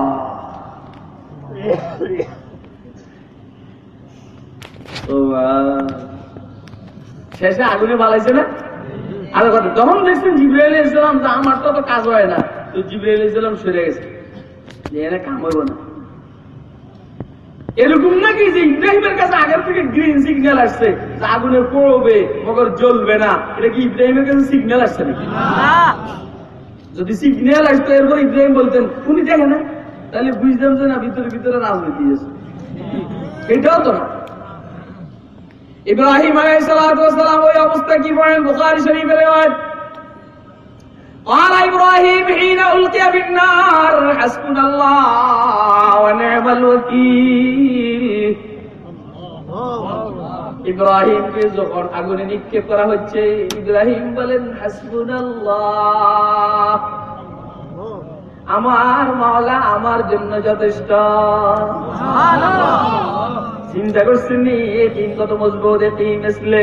শেষে আগুনে বালাইছে না? আর কথা, যখন দেখছেন জিব্রাইল ইসলাম যে, আমার তো কাজ হয় না। এরকম নাকি যে ইব্রাহিমের কাছে আগের থেকে গ্রিন সিগন্যাল আসছে, যে আগুনে পড়বে, মগর জ্বলবে না। এটা কি ইব্রাহিমের কাছে সিগন্যাল আসছে নাকি? যদি সিগন্যাল আসতো, এরপর ইব্রাহিম বলতেন, উনি দেখে না তাহলে বুঝতাম যে না, ভিতরে ভিতরে রাজনীতি আছে এটাও তো না। ইব্রাহিম আলাইহিসসালাম ওই অবস্থা কি পড়েন বুখারী শরীফের রিওয়ায়াত। قال إبراهيم حين ألقي في النار حسبنا الله ونعم الوكيل ইব্রাহিমকে যখন আগুনে নিক্ষেপ করা হচ্ছে ইব্রাহিম বলেন হাসবুনাল্লাহ আমার মাওলা আমার জন্য যথেষ্ট চিন্তা করছেন নি এটিম কত মজবুত এটিম আসলে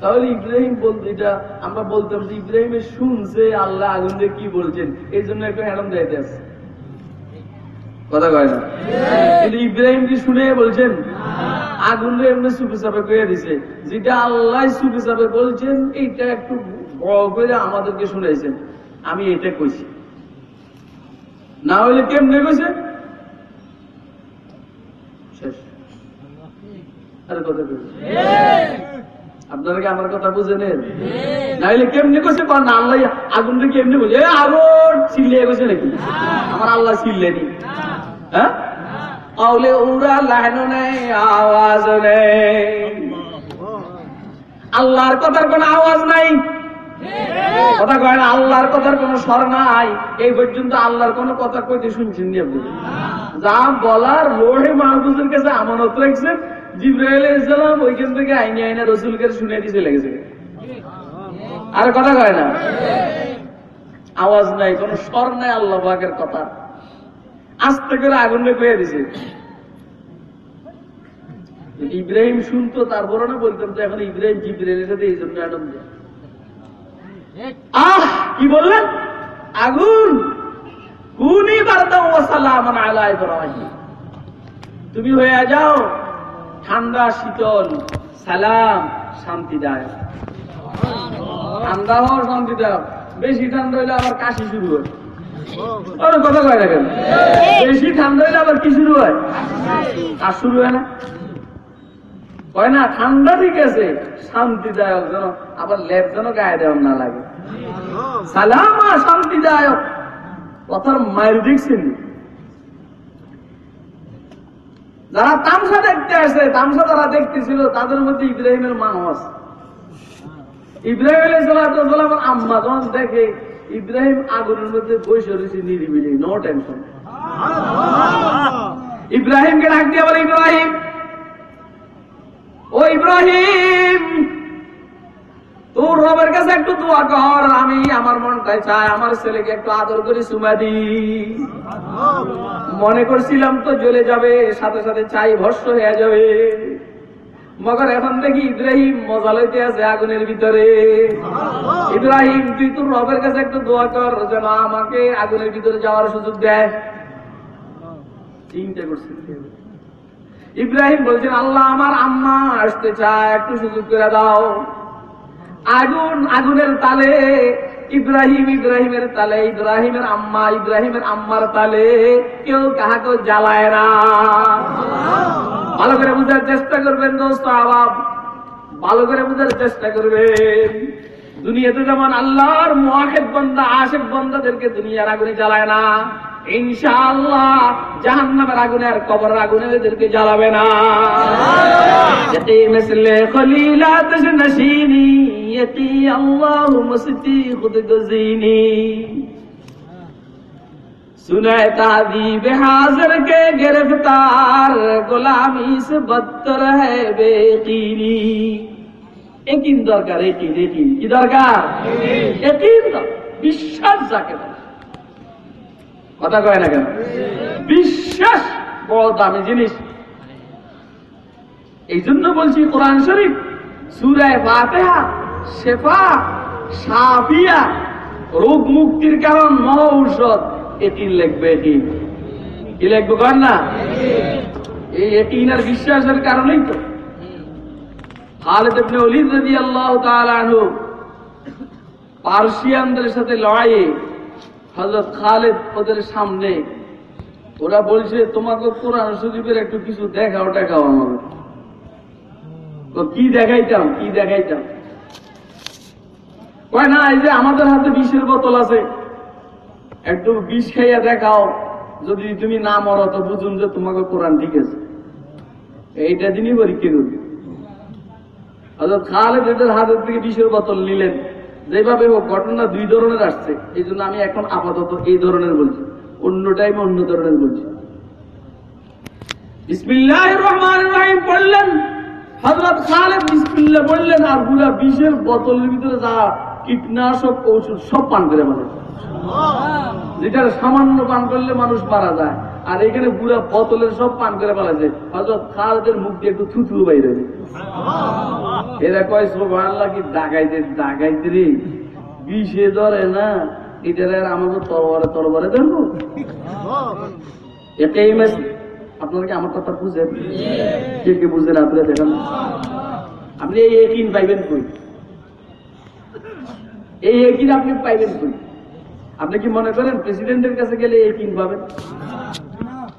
তাহলে ইব্রাহিম বলতে এটা আমরা বলতাম যে ইব্রাহিমের শুনছে আল্লাহ আগুনকে কি বলছেন। এই জন্য একটু হ্যাডম দেয়তে আছে। কথা কয় না? কিন্তু ইব্রাহিম কি শুনে বলছেন আগুন এমনি সুপে চাপে করে দিছে। যেটা আল্লাহ সুপে চাপে বলছেন এইটা একটু বড় করে আমাদেরকে শুনাইছেন। আমি এটা কইছি। না হইলে কেমনে কইছে? শেষ। আরে কথা কইছে। আপনারা কি আমার কথা বুঝে নেন? নাইলে কেমনে কইছে? কোন না আল্লাহ আগুন রে কেমনে বলছে আগুন! চিল্লিয়ে গেছে নাকি? আমার আল্লাহ চিল্লেনি হ্যাঁ। আউলে উড়া লাহানো নেই আওয়াজ নেই। আল্লাহর কথার কোনো আওয়াজ নাই। কথা কয় না আল্লাহর কথার কোনো স্বর নাই। এই পর্যন্ত আল্লাহর কোনো কথা কইতে শুনছেন নি আপনি যা বলার লোহে মাহবুজের কাছে আমানত রাখছেন জিব্রাইল ওইখান থেকে আইনে রসুলকে শুনে আর কথা কয় না? আওয়াজ নাই, কোন স্বর নাই আল্লাহ কথা। আস্তে করে দিছে। ইব্রাহিম শুনতো তারপরে না বলতাম তো এখন ইব্রাহিম জিব্রাইলের সাথে এই জন্য আনন্দ। আহ, কি বললেন? আগুন! কুনি বার্তা ও সালাম আলা ইব্রাহিম। তুমি হয়ে যাও। ঠান্ডা, শীতল, সালাম, শান্তিদায়ক। ঠান্ডা হওয়ার শান্তিদায়ক বেশি ঠান্ডা হইলে আবার কাশি শুরু হয়। আরে কথা কয় না কেন বেশি ঠান্ডা হইলে আবার কি শুরু হয়? আর শুরু হয় না। কয় না, ঠান্ডা ঠিক আছে, শান্তিদায়ক যেন, আবার লেপ যেন গায়ে দেওয়ার না লাগে। সালামা শান্তিদায়ক। কথার মায়ের দেখছেন যারা তামসা দেখতে আসে, তামসা যারা দেখতেছিল, তাদের মধ্যে ইব্রাহিমের মানুষ ইব্রাহিম আলাইসালামের আম্মা, যখন দেখে, ইব্রাহিম আগুনের মধ্যে বসে রয়েছে নিরিবিলি নো টেনশন ইব্রাহিমকে ডাক দিয়ে বলে, ইব্রাহিম, ও ইব্রাহিম তোর রবের কাছে একটু দোয়া কর, আমি আমার মনটাই চাই, আমার ছেলেকে একটু আদর করে সুমা মনে করছিলাম তো জ্বলে যাবে, সাথে সাথে চাই ভস্য হয়ে যাবে। মগর এখন দেখি ইব্রাহিম মজা লইতে আছে আগুনের ভিতরে। ইব্রাহিম, তুই তোর রবের কাছে একটু দোয়া কর, যেন আমাকে আগুনের ভিতরে যাওয়ার সুযোগ দেয়। চিন্তা করছি ইব্রাহিম বলছেন, আল্লাহ আমার আম্মা আসতে চায়, একটু সুযোগ করে দাও। আগুন, আগুনের তালে, ইব্রাহিম, ইব্রাহিমের তালে, ইব্রাহিমের আম্মা, ইব্রাহিমের আম্মার তালে কেউ কাহাকে জ্বালায় না। ভালো করে বুঝার চেষ্টা করবেন দোস্ত আবাব। ভালো করে বুঝার চেষ্টা করবেন। দুনিয়াতে যেমন আল্লাহর মহাকেব বন্দা, আশেক বন্দাদেরকে দুনিয়ার আগুনে জ্বালায় না, ইনশাআল্লাহ জাহান্নামের আগুনে আর কবরের আগুনে এদেরকে জ্বালাবে না। يقي مثل خليلات نشيني يقي الله مستي خود گزینی سنے تعذیب حاضر کے گرفتار غلامی سے بدتر ہے بے قینی একদিন দরকার একদিন একদিন কি দরকার একদিন বিশ্বাস যাকে কথা কয় না কেন বিশ্বাস বড় দামি জিনিস এই জন্য বলছি কোরআন শরীফ, সুরায় ফাতেহা, শেফা সাফিয়া রোগ মুক্তির কারণ, মহা ঔষধ। এটি লিখবে এটি কি লিখব কর না? এই এটিন আর বিশ্বাসের কারণেই তো। খালেদ ইবনে ওলিদ রাদিয়াল্লাহু তাআলা আনহু পার্সিয়ানদের সাথে লড়াইয়ে হযরত খালেদ ওদের সামনে ওরা বলছে, তোমাকে কোরআন শরীফের একটু কিছু দেখাও দেখাও আমাকে। তো কি দেখাইতাম কি দেখাইতাম? কয়, না, এই যে আমাদের হাতে বিষের বোতল আছে। একটু বিষ খাইয়া দেখাও। যদি তুমি না মরো, তো বুঝুন যে তোমাকে কোরআন ঠিক আছে এইটা দিনই পরীক্ষা করবি অর্থাৎ খালেদ এদের হাতের থেকে বিষের বোতল নিলেন। যেভাবে হোক, ঘটনা দুই ধরনের আসছে। এই জন্য আমি এখন আপাতত এই ধরনের বলছি। অন্য টাইমে অন্য ধরনের বলছি। বিসমিল্লাহ রহমান রাহিম পড়লেন। হজরত খালেদ বিসমিল্লাহ বললেন আর পুরা বিষের বোতলের ভিতরে যা কীটনাশক ঔষধ সব পান করে মানুষ। যেটা সামান্য পান করলে মানুষ মারা যায়। আর এখানে বোতলের সব পান করে ফেলাছে। হজরত খালেদের মুখ দিয়ে একটু থুথু বাইরে। এরা কয় সোভাল্লা কি ডাকাইতে ডাকাইতে রে? বিষে ধরে না। এটা আর আমাকে তরবারে তরবারে ধরবো? এটাই আপনারা কি আমার কথা বুঝেন? কে কে বুঝেন আপনারা দেখেন? আপনি এই একিন পাইবেন কই? এই একিন আপনি পাইবেন কই? আপনি কি মনে করেন প্রেসিডেন্টের কাছে গেলে একিন পাবেন?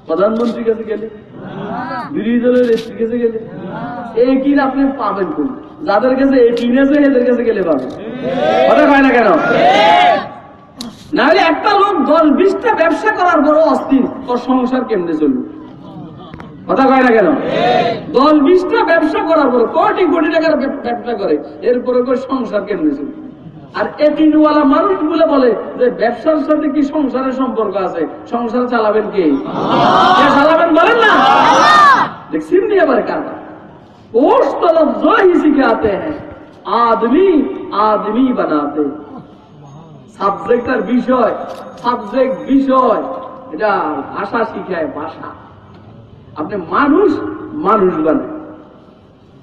প্রধানমন্ত্রীর কাছে গেলে? বিরোধী দলের নেত্রীর কাছে গেলে? এই কিন আপনি পাবেন কোন যাদের কাছে এই কিন আছে, এদের কাছে গেলে পাবেন। কথা হয় না কেন? নাহলে একটা লোক দশ বিশটা ব্যবসা করার বড় অস্থির, ওর সংসার কেমনে চলবে? কথা কয় না কেন? দশ বিশটা ব্যবসা করার পর কোটি কোটি টাকার ব্যবসা করে। এরপরে সংসার কেমনে চলবে? আর এটিনওয়ালা মানুষগুলো বলে যে ব্যবসার সাথে কি সংসারের সম্পর্ক আছে? সংসার চালাবেন কি? চালাবেন বলেন না? দেখছেন নি আবার কারবার? ওস তলব জো হি সিখাতে হ্যাঁ আদমি আদমি বানাতে। সাবজেক্ট আর বিষয় সাবজেক্ট বিষয়। এটা ভাষা শিখায় ভাষা। আপনি মানুষ মানুষ বানায়।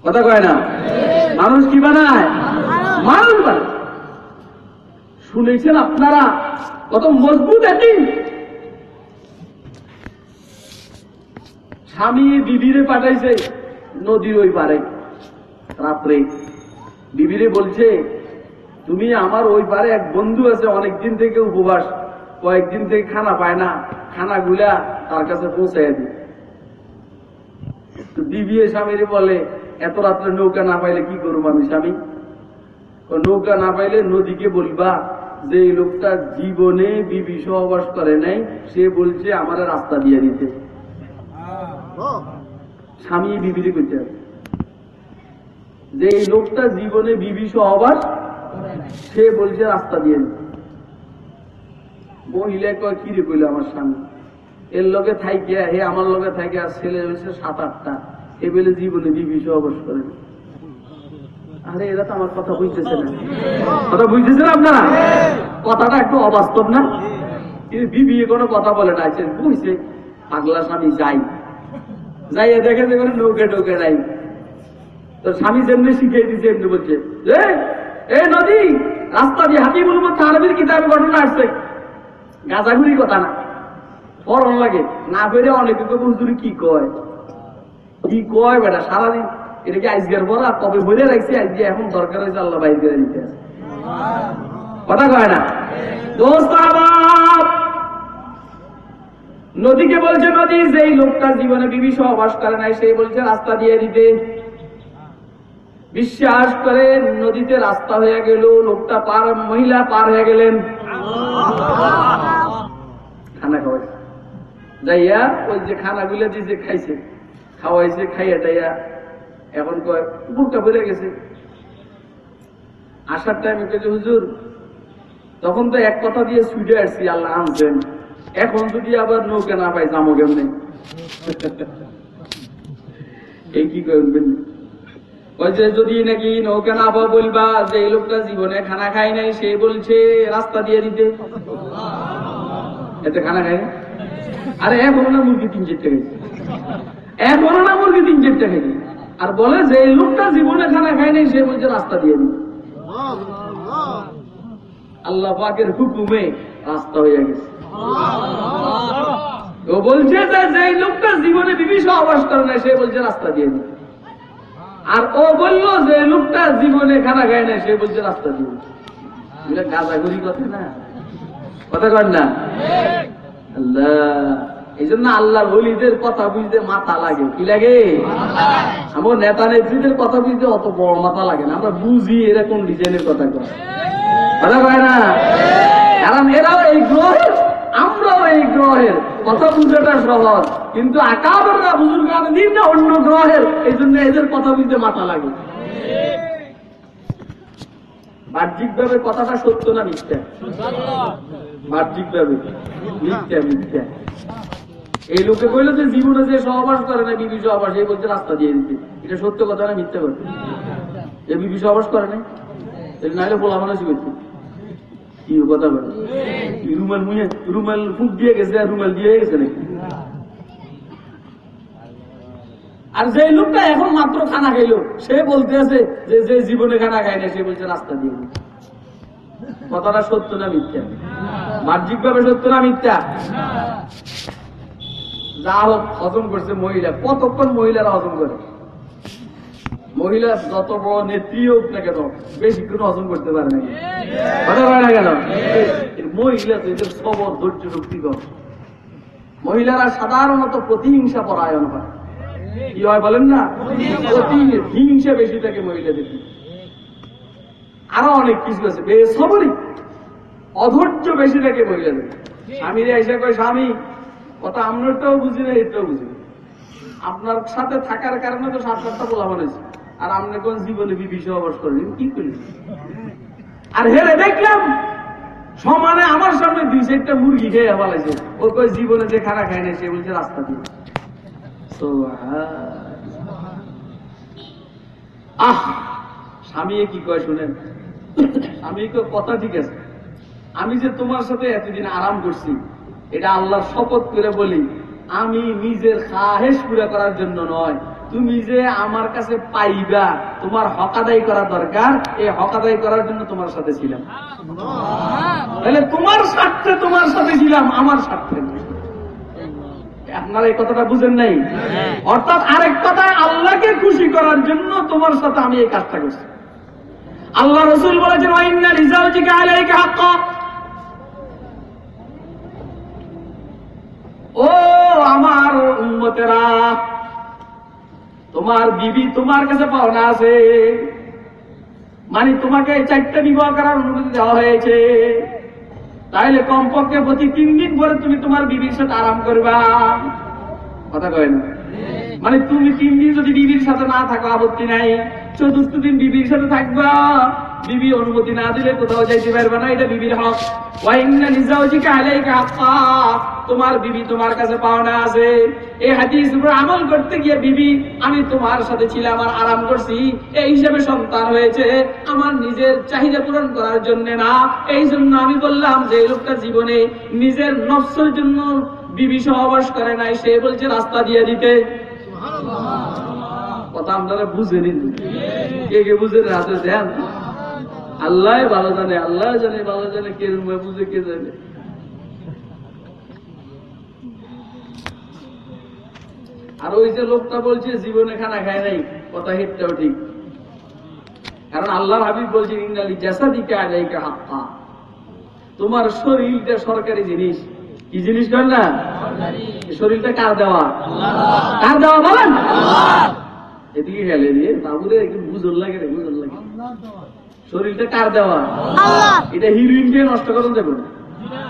কথা কয় না? মানুষ কি বানায়? মানুষ বানায়। শুনেছেন আপনারা? কত মজবুত এটি স্বামী বিবিরে পাঠাইছে নদীর ওই পারে। রাত্রে বিবিরে বলছে, তুমি আমার ওই পারে এক বন্ধু আছে অনেক দিন থেকে উপবাস, কয়েকদিন থেকে খানা পায় না। খানা গুলা তার কাছে পৌঁছাই দি তো বিবি এ স্বামীরে বলে, এত রাত্রে নৌকা না পাইলে কি করব আমি, স্বামী? নৌকা না পাইলে নদীকে বলবা যে লোকটা জীবনে বিবি সহবাস করে নাই, সে বলছে আমার রাস্তা দিয়ে দিতে। স্বামী বিবিরে করতে যে এই লোকটা জীবনে বিবি সহবাস সে বলছে রাস্তা দিয়ে দিতে। মহিলা কয়, কি রে কইলো আমার স্বামী? এর লোকে থাইকে হে আমার লোকে আর ছেলে হয়েছে সাত আটটা। এ বেলে জীবনে বিবি সহবাস করে আরে এরা তো আমার কথা বুঝতেছে না। কথা বুঝতেছেন আপনারা? কথাটা একটু অবাস্তব না? বিবি কোনো কথা বলে না আছেন বুঝছে। পাগলা স্বামী যাই। যাই দেখে কোনো নৌকে টোকে নাই তো স্বামী যেমনি শিখিয়ে দিচ্ছে এমনি বলছে "এ, নদী রাস্তা দিয়ে হাতি বলব তারবির কিতাবে ঘটনা আসছে? গাঁজাগুড়ি কথা না। পরন লাগে। না পেরে অনেকে তো হুজুরি কি কয়? কি কয় বেটা? সারাদিন এটা কি আইসগার বলা? কবে বলে রাখছি আজকে এখন দরকার হয়েছে আল্লাহ বাইর করে দিতে আছে। কথা কয় না? দোস্ত নদীকে বলছে নদী যেই লোকটা জীবনে বিবি সহবাস করে নাই সেই বলছে রাস্তা দিয়ে দিতে। বিশ্বাস করে নদীতে রাস্তা হয়ে গেল লোকটা পার মহিলা পার হয়ে গেলেন। খানা খাওয়াইছে। যাইয়া ওই যে খানা খানাগুলো দিয়েছে খাইছে খাওয়াইছে খাইয়া টাইয়া এখন কয় বুকটা ভরে গেছে। আসার টাইমে কে হুজুর তখন তো এক কথা দিয়ে সুইডে আসছি আল্লাহ আনছেন। এখন যদি আবার নৌকা না পাই যাব কেমনে? [LAUGHS] এই কি করবেন ওই যে যদি নাকি নৌকা না পাওয়া বলবা যে এই লোকটা জীবনে খানা খায় নাই সে বলছে রাস্তা দিয়ে দিতে। [LAUGHS] এতে খানা খায় না? আরে এখনও না মুরগি তিন চারটে খাইছে এখনও না মুরগি তিন চারটে খাইছে আর বলে যে লোকটা জীবনে খানা খায় নাই, সে বলছে রাস্তা দিয়ে দিতে আল্লাহ পাকের হুকুমে রাস্তা হয়ে গেছে। ও বলছে যে যে লোকটা জীবনে বিবি সহবাস করে না সে বলছে রাস্তা দিয়ে দিতে আর ও বলল যে লোকটা জীবনে খানা খায় নাই, সে বলছে রাস্তা দিয়ে এগুলো গাঁজাগুড়ি কথা না? কথা কর না? এই জন্য আল্লাহর হলিদের কথা বুঝতে মাথা লাগে। কি লাগে? আমার নেতা নেত্রীদের কথা বুঝতে অত বড় মাথা লাগে না। আমরা বুঝি এরকম ডিজাইনের কথা কথা কয় না? কারণ এরাও এই গ্রহের, আমরাও এই গ্রহের। কথা বুঝাটা সহজ। কিন্তু আকাবররা বুজুর্গ দিন অন্য গ্রহের। এই জন্য এদের কথা বুঝতে মাথা লাগে। বাহ্যিক ভাবে কথাটা সত্য না মিথ্যা? এই লোকে কইলো যে জীবনে যে সহবাস করে না বিবি সহবাস, এই রাস্তা দিয়ে দিতে। এটা সত্য কথা না মিথ্যা কথা? যে বিবি সহবাস করে না বলা কি? কথা বলে? রুমাল মুয়ে, রুমাল দিয়ে গেছে, আর রুমাল দিয়ে গেছে নাকি? আর যে লোকটা এখন মাত্র খানা খাইলো, সে বলতে আছে যে যে জীবনে খানা খায় না সে বলছে রাস্তা দিয়ে। কথাটা সত্য না মিথ্যা? বাহ্যিক ভাবে সত্য না মিথ্যা? যা হোক, হজম করছে মহিলা। কতক্ষণ মহিলারা হজম করে? মহিলা যত বড় নেত্রী হোক না কেন বেশিক্ষণ হজম করতে পারে না। কথা পারে না কেন? মহিলা তো এদের সবর ধৈর্য শক্তি কম। মহিলারা সাধারণত প্রতিহিংসা পরায়ণ হয়। কি হয় বলেন না? প্রতিহিংসা বেশি থাকে মহিলাদের। আরও অনেক কিছু আছে। বেসবরই অধৈর্য বেশি থাকে মহিলাদের স্বামীরে এসে কয় স্বামী কথা আমরাটাও বুঝি না এটাও বুঝি আপনার সাথে থাকার কারণে তো সাত সাতটা বলা হয়েছে আর আপনি কোন জীবনে বিবি সহবাস করেন কি করলেন আর হেরে দেখলাম সমানে আমার সামনে দুই চারটা মুরগি খেয়ে ফেলাইছে। ও কই জীবনে যে খানা খায় না সে বলছে রাস্তা দিয়ে। আহ! স্বামী কি কয় শুনেন? স্বামী কয় কথা ঠিক আছে। আমি যে তোমার সাথে এতদিন আরাম করছি এটা আল্লাহর শপথ করে বলি আমি নিজের খাহেস পুরা করার জন্য নয়। তুমি যে আমার কাছে পাইবা তোমার হকাদাই করা দরকার এই হকাদাই করার জন্য তোমার সাথে ছিলাম। তাহলে তোমার স্বার্থে তোমার সাথে ছিলাম আমার স্বার্থে। আপনারা এই কথাটা বুঝেন নাই? অর্থাৎ আরেক কথা আল্লাহকে খুশি করার জন্য তোমার সাথে আমি এই কাজটা করছি। আল্লাহ রসুল বলেছেন ও আমার তোমার বিবি তোমার কাছে পাওনা আছে। মানে তোমাকে চারটা বিবাহ করার অনুমতি দেওয়া হয়েছে। তাইলে কমপক্ষে প্রতি তিন দিন পরে তুমি তোমার বিবির সাথে আরাম করবা। কথা কয় মানে তুমি তিন দিন যদি বিবির সাথে না থাকো, আপত্তি নাই? চতুর্থ দিন বিবির সাথে থাকবা। বিবি অনুমতি না দিলে কোথাও যাইতে পারবে না, এটা বিবির হক। তোমার বিবি তোমার কাছে পাওনা আছে। এই হাদিস উপর আমল করতে গিয়ে বিবি, আমি তোমার সাথে ছিলাম আর আরাম করছি। এই হিসেবে সন্তান হয়েছে। আমার নিজের চাহিদা পূরণ করার জন্য না। এই জন্য আমি বললাম যে লোকটা জীবনে নিজের নফসের জন্য বিবি সহবাস করে নাই, সে বলছে, রাস্তা দিয়ে দিতে। কথা আপনারা বুঝে নিন। কে কে বুঝে হাতে দেন। আল্লাহ ভালো জানে, আল্লাহ জানে, ভালো জানে, কে বুঝে, কে জানে। আর ওই যে লোকটা বলছে, জীবনে খানা খায় নাই। কথা হেটটাও ঠিক। কারণ আল্লাহ হাবিব বলছে ইন্দালি জেসা দিকে আজাইকে হাপ্পা তোমার শরীরটা সরকারি জিনিস। কি জিনিস কর না শরীরটা কার দেওয়া? কার দেওয়া বলেন? এদিকে গেলে দিয়ে বাবুরে একটু বুঝল লাগে রে বুঝল লাগে। শরীরটা কার দেওয়া? এটা হিরোইন দিয়ে নষ্ট করা যাবে না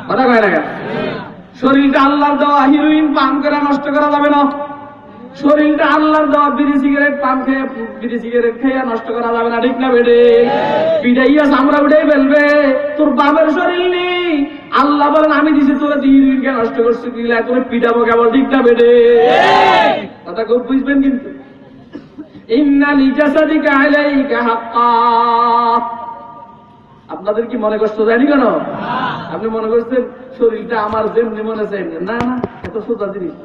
কথা কয় না শরীরটা আল্লাহর দেওয়া হিরোইন পান করে নষ্ট করা যাবে না। শরীরটা আল্লাহর দেওয়া বিড়ি সিগারেট পান খেয়ে বিড়ি সিগারেট খেয়ে নষ্ট করা যাবে না, ঠিক না বেডে পিটাইয়া চামড়া উঠে ফেলবে। তোর বাপের শরীর নেই। আল্লাহ বলেন, আমি দিছি তোরা হিরোইনকে নষ্ট করছি দিলে তোর পিটাবো কেবল, ঠিক না বেডে কথা খুব বুঝবেন কিন্তু। আপনাদের কি মনে কষ্ট জানি কেন? আপনি মনে করছেন শরীরটা আমার যেমনি মনে চাই না না, এত সোজা জিনিস।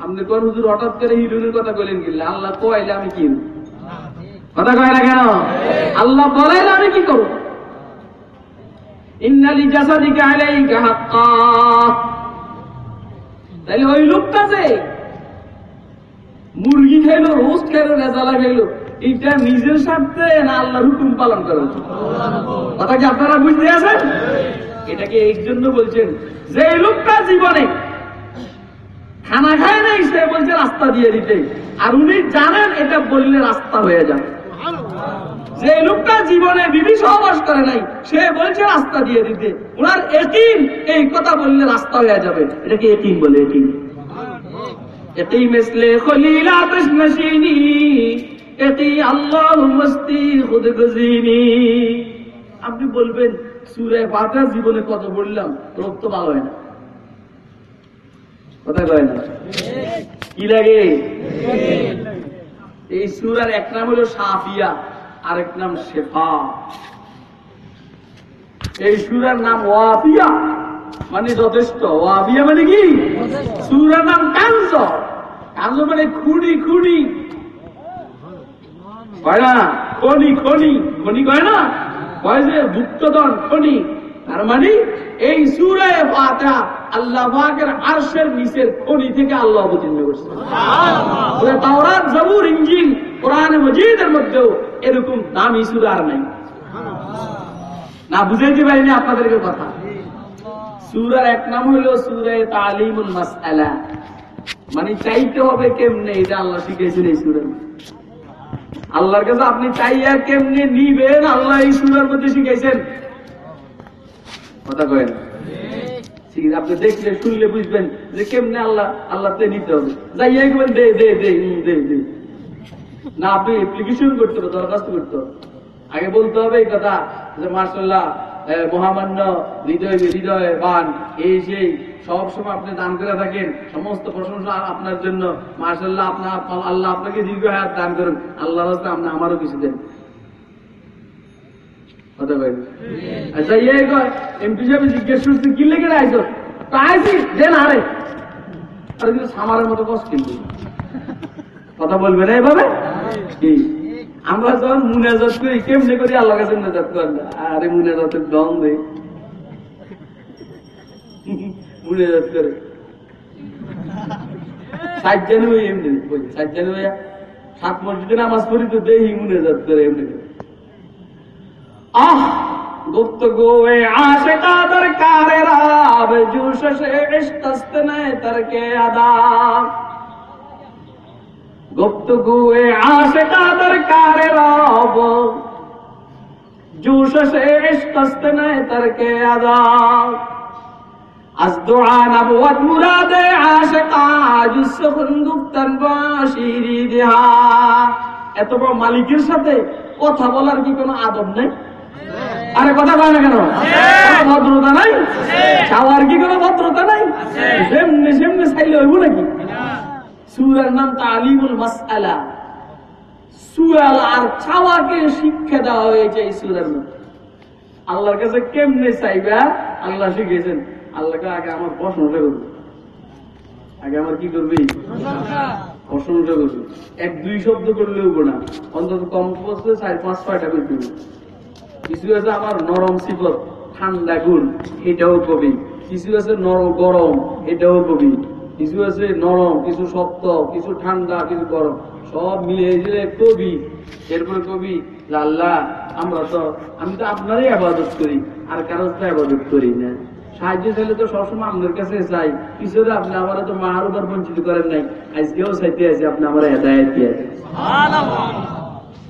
আপনি কোন হুজুর হঠাৎ করে হিরোইনের কথা বলেন গেলে আল্লাহ কয়াইলে আমি কি কথা কয় না কেন? আল্লাহ বলাইলে আমি কি করব? ইন্নালি জাসাদিকে আলাইকা তাইলে ওই লোকটা যে মুরগি খাইলো রোজ খাইলো রেজালা খাইলো এটা নিজের স্বার্থে না আল্লাহর হুকুম পালন করা কথা কি আপনারা বুঝতে আছেন? এটাকে এই জন্য বলছেন, যে এই লোকটা জীবনে খানা খায় নাই, সে বলছে রাস্তা দিয়ে দিতে। আর উনি জানেন এটা বললে রাস্তা হয়ে যাবে। যে লোকটা জীবনে বিবি সহবাস করে নাই, সে বলছে রাস্তা দিয়ে দিতে। ওনার এতিম এই কথা বললে রাস্তা হয়ে যাবে। এটাকে এতিম বলে এতিম এতেই মেসলে খলিল নশিনী এতেই আল্লাহ মস্তি খুদ আপনি বলবেন, সুরে পাতা জীবনে কত বললাম রোগ তো ভালো হয় না। কোথায় কয় না? কি লাগে? এই সুরার এক নাম হলো সাফিয়া আরেক নাম শেফা। এই সুরার নাম ওয়াফিয়া। মানে যথেষ্ট। ওয়াফিয়া মানে কি? সুরার নাম কাঞ্জ কাঞ্জ মানে খুনি খুনি। কয় না? খনি খনি। খনি কয় না? কয় যে গুপ্তধন খনি। তার মানে এই সুরায় পাতা আল্লাহ পাকের আরশের নিচের খনি থেকে আল্লাহ অবতীর্ণ করছে। তাওরাত জবুর কোরআন মজিদের মধ্যেও এরকম দামি সুরা আর নাই। না বুঝাইতে পারিনি আপনাদেরকে কথা। সুরার এক নাম হলো সুরায় তালিমুল মাসআলা। মানে চাইতে হবে কেমনে? এটা আল্লাহ শিখেছেন এই সুরের আল্লাহর কাছে আপনি চাইয়া কেমনে নিবেন? আল্লাহ এই সুরার মধ্যে শিখাইছেন কথা কয়েন? আপনি দেখলে, শুনলে বুঝবেন যে কেমনে আল্লাহ আল্লাহতে নিতে হবে। যাইয়া একবার দে দে দে দে দে। না, আপনি অ্যাপ্লিকেশন করতে হবে, দরখাস্ত করতে হবে। আগে বলতে হবে এই কথা যে মার্শাল্লাহ মহামান্য হৃদয় হৃদয় বান এই সেই সব সময় আপনি দান করে থাকেন সমস্ত প্রশংসা আপনার জন্য। মার্শাল্লাহ আপনার আল্লাহ আপনাকে দীর্ঘ হায়াত দান করুন। আল্লাহ রাস্তা আপনি আমারও কিছু দেন। কথা আচ্ছা ইয়ে কয় এমপি সাহেব জিজ্ঞেস করছে কি লেগে আইছো তা দেন আরে। আর কিন্তু সামারের মতো কষ্ট কিন্তু। কথা বলবে না এভাবে? কি আমরা যখন মুনাজাত করি, কেমনে করি আল্লাহ কাছে মুনাজাত করেন আরে মুনাজাতের দম দেয় মুনাজাত করে। সাত জানুয়ারি এমনি সাত জানুয়ারি সাত মসজিদে নামাজ পড়ি তো দেহি মুনাজাত করে এমনি আহ, গুপ্ত গোয়ে আসে কাদের কারেরা জুশ সে ইশতস্ত নাই তরকে আদা গুপ্তগুয়ে আসে কাদের কারে রব? জুশ শেষ ইশকস্ত নাই তরকে আদাব। আজ দোয়া নবুয়াত মুরাদে আশিকা জুস খুন্দুক্তান বাশিরি দেহা এত বড় মালিকের সাথে কথা বলার কি কোনো আদব নেই? আরে কথা কয় কেন? ভদ্রতা নাই? খাওয়ার কি কোনো ভদ্রতা নাই? সেমনি সেমনি চাইলে হইব নাকি? সুরের নাম তালিমুল মাসআলা। সুয়াল আর চাওয়াকে শিক্ষা দেওয়া হয়েছে এই সুরের মধ্যে। আল্লাহর কাছে কেমনে চাইবা আল্লাহ শিখেছেন আল্লাহকে আগে আমার প্রশ্নটা করবে। আগে আমার কি করবি? প্রশ্নটা করবি। এক, দুই শব্দ করলেও না। অন্তত কম পক্ষে চার, পাঁচ, ছয়টা করতে হবে। কিছু আছে আমার নরম সিফত, ঠান্ডা গুণ, এটাও কবি। কিছু আছে নরম গরম এটাও কবি। কিছু আছে নরম, কিছু শক্ত, কিছু ঠান্ডা, কিছু গরম, সব মিলে দিলে কবি, এরপরে কবি আল্লাহ আমরা তো, আমি তো আপনারই আবাদত করি, আর কারোর তো আবাদত করি না। সাহায্য চাইলে তো সবসময় আপনার কাছে চাই। কিশোরে আপনি আমার তো মার উপর বঞ্চিত করেন নাই। আজকেও চাইতে আছে আপনি আমার হেদায়ত দিয়ে।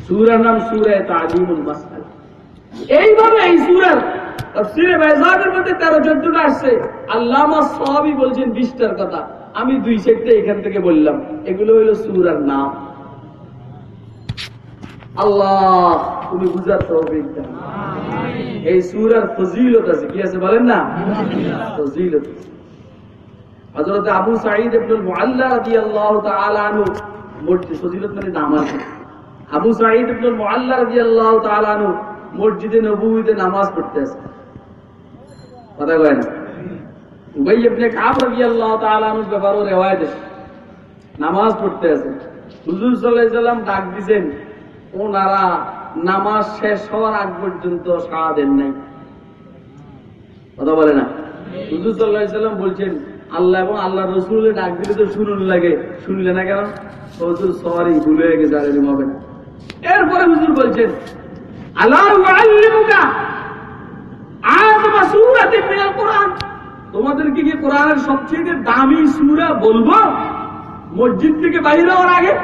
সুরার নাম সুরায় তাজিমুল মাসাল এইভাবে এই সুরার তাফসীরে বাইজাদের মধ্যে তেরো, চোদ্দটা আসছে। আল্লামা সবই বলছেন বিশটার কথা। আমি দুই সেটটা এখান থেকে বললাম এগুলো হইল সুরার নাম। আল্লাহ তুমি বুঝার এই সুরার ফজিলত আছে কি আছে বলেন না? ফজিলত। হযরত আবু সাঈদ মুআল্লা রাদিয়াল্লাহু তাআলা আনহু মসজিদ ফজিলত মানে নাম আছে আবু সাঈদ ইবনুল মুআল্লা রাদিয়াল্লাহু তাআলা আনহু মসজিদে নববীতে নামাজ পড়তে কথা কয় না? উবাই ইবনে কাব তাআলা রিওয়ায়াত আছে। নামাজ পড়তে আছে। হুজুর সাল্লাল্লাহু আলাইহি ডাক দিবেন ওনারা নামাজ শেষ হওয়ার আগ পর্যন্ত সাড়া দেন নাই। কথা বলে না? হুজুর সাল্লাল্লাহু বলছেন, আল্লাহ এবং আল্লাহ রসুলের ডাক দিলে তো শুনুন লাগে। শুনলে না কেন? হুজুর সরি, ভুলে হয়ে গেছে, আর হবে না। এরপরে হুজুর বলছেন, আল্লাহ আল্লিমুকা আযমা সূরাতিন মিনাল কোরআন। তোমাদেরকে কি কোরআনের সবচেয়ে দামি সূরা বলব? মসজিদ থেকে বাইরে হওয়ার আগে?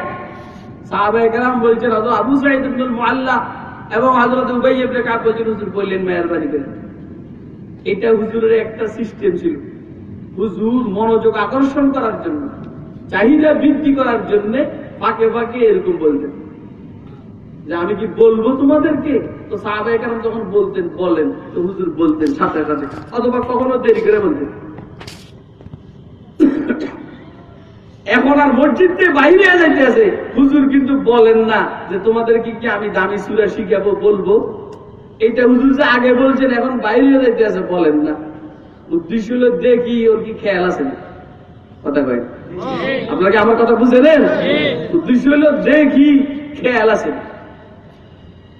বললেন এটা একটা সিস্টেম ছিল। মনোযোগ আকর্ষণ করার জন্য, চাহিদা বৃদ্ধি করার জন্য ফাঁকে ফাঁকে এরকম বলতেন। যে আমি কি বলব তোমাদেরকে? তো সাহাবায়ে কেরাম যখন বলতেন বলেন তো হুজুর বলতেন সাথে সাথে অথবা কখনো দেরি করে বলতেন। এখন আর মসজিদ থেকে বাইরে যাইতে আছে। হুজুর কিন্তু বলেন না যে তোমাদেরকে কি আমি দামি সুরা শিখাবো বলব? এটা হুজুর যে আগে বলছেন এখন বাইরে যাইতে আছে বলেন না। উদ্দেশ্য হলো দেখি ওর কি খেয়াল আছে না কথা কয়। আপনাকে আমার কথা বুঝে নেন উদ্দেশ্য হলো দেখি খেয়াল আছে না।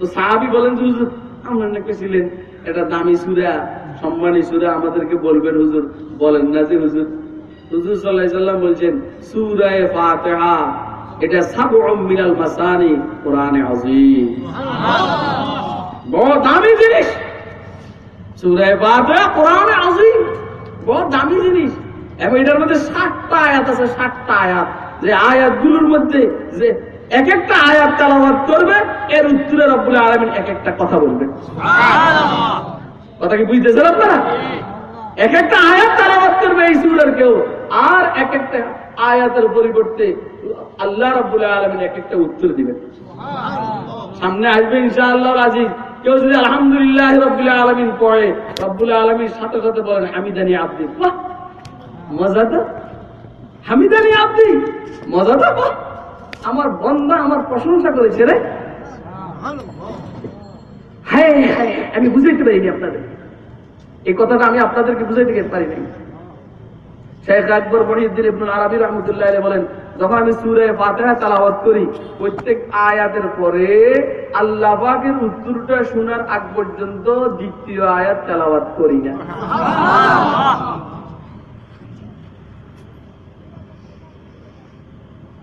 তো সাহাবি বলেন যে হুজুর আমরা নাকি ছিলেন এটা দামি সুরা সম্মানী সুরা আমাদেরকে বলবেন হুজুর। বলেন না যে হুজুর। হুজুর সাল্লাহ সাল্লাম বলছেন সুরায় ফাতিহা এটা সাবউম মিনাল মাসানি কোরআনে আযীম। বড় দামি জিনিস। সুরায় ফাতিহা কোরআনে আযীম। বড় দামি জিনিস। এবং এটার মধ্যে ষাটটা আয়াত আছে ষাটটা আয়াত। যে আয়াতগুলোর মধ্যে যে এক একটা আয়াত তালাবাদ করবে এর উত্তরে রব্বুল আলমিন এক একটা কথা বলবে। কথা কি বুঝতেছেন আপনারা? এক একটা আয়াত তালাবাদ করবে এই সুরের কেউ আর এক একটা আয়াতের পরিবর্তে আল্লাহ রব্বুল আলমিন এক একটা উত্তর দিবেন। সামনে আসবে ইনশাআল্লাহ আজিজ। কেউ যদি আলহামদুলিল্লাহ রব্বুল আলমিন পড়ে রব্বুল আলমীর সাথে সাথে বলেন আমি জানি আপনি মজা তো। হামিদানি আপনি মজা তো আমার বন্ধা আমার প্রশংসা করেছে রে। হ্যাঁ হ্যাঁ আমি বুঝাইতে পারিনি আপনাদের। এই কথাটা আমি আপনাদেরকে বুঝাইতে পারি নাই শেখ আকবর মহিউদ্দিন ইবনুল আরবি রহমতুল্লাহ বলেন, যখন আমি সূরা ফাতিহা তেলাওয়াত করি, প্রত্যেক আয়াতের পরে আল্লাহ পাকের উত্তরটা শোনার আগ পর্যন্ত দ্বিতীয় আয়াত তেলাওয়াত করি না।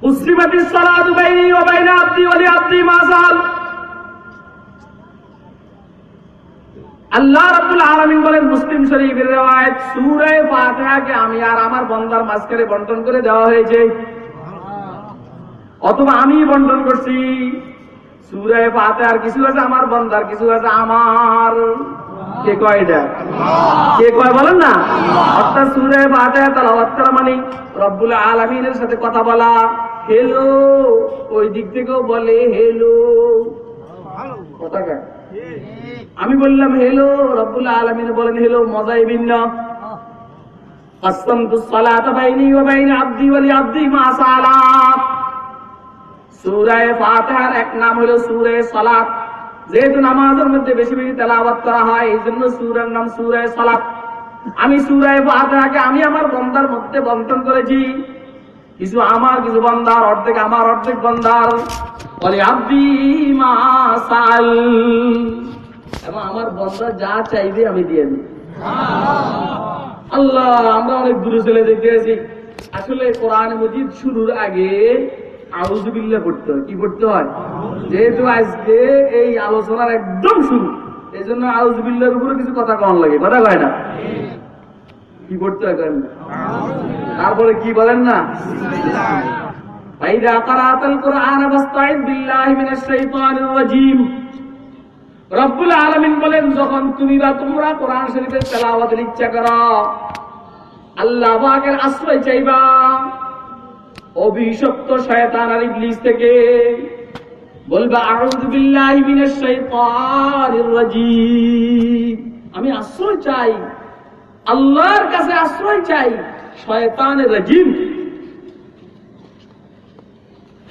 মুসলিমাতি সালাতু বাইনি ওয়া আবদি ওয়া লিআবদি মা আল্লাহ রাব্বুল আলামিন বলেন, মুসলিম শরীফের রওয়ায়াত সূরা ফাতিহাকে আমি আর আমার বান্দার মাঝখানে বন্টন করে দেওয়া হয়েছে। অথবা আমি বন্টন করছি সুরায় পাতে আর কিছু আছে আমার বন্দার, কিছু আছে আমার। কে কয় এটা কে কয় বলেন না অর্থাৎ সুরায় পাতে তালাওয়াত করা মানে রব্বুল আলমিনের সাথে কথা বলা হেলো ওই দিক থেকেও বলে হেলো কথা কয় আমি বললাম হেলো রব্বুল আলমিন বলেন হেলো মজাই ভিন্ন قسمت الصلاة بيني وبين عبدي ولعبدي ما سألا সূরায়ে ফাতিহার এক নাম হলো সূরা সালাত যেহেতু নামাজের মধ্যে বেশি বেশি তেলাওয়াত করা হয় এই জন্য সুরের নাম সূরা সালাত। আমি সূরায়ে ফাতিহাকে আমি আমার বন্দার মধ্যে বন্টন করেছি। কিছু আমার, কিছু বন্দার, অর্ধেক আমার, অর্ধেক বন্দার। বলে আব্দি মা সাল। এবং আমার বন্দা যা চাইবে আমি দিয়ে দিই আল্লাহ, আমরা অনেক দূরে চলে যেতে আসলে কোরআন মজিদ শুরুর আগে আউজবিল্লা পড়তে হয় কি পড়তে হয় যেহেতু আজকে এই আলোচনার একদম শুরু এই জন্য আউজবিল্লার উপরে কিছু কথা কম লাগে কথা কয় না কি পড়তে হয় করেন না? তারপরে কি বলেন না فإذا قرأت القرآن فاستعذ بالله من الشيطان الرجيم রব্বুল আলমিন বলেন যখন তুমি বা তোমরা কোরআন শরীফের তেলাওয়াতের ইচ্ছা করো আল্লাহ পাকের আশ্রয় চাইবা অভিশপ্ত শয়তান আর ইবলিস থেকে বলবা, আউযু বিল্লাহি মিনাশ শাইতানির রাজীম। আমি আশ্রয় চাই, আল্লাহর কাছে আশ্রয় চাই, শয়তানের রাজিম।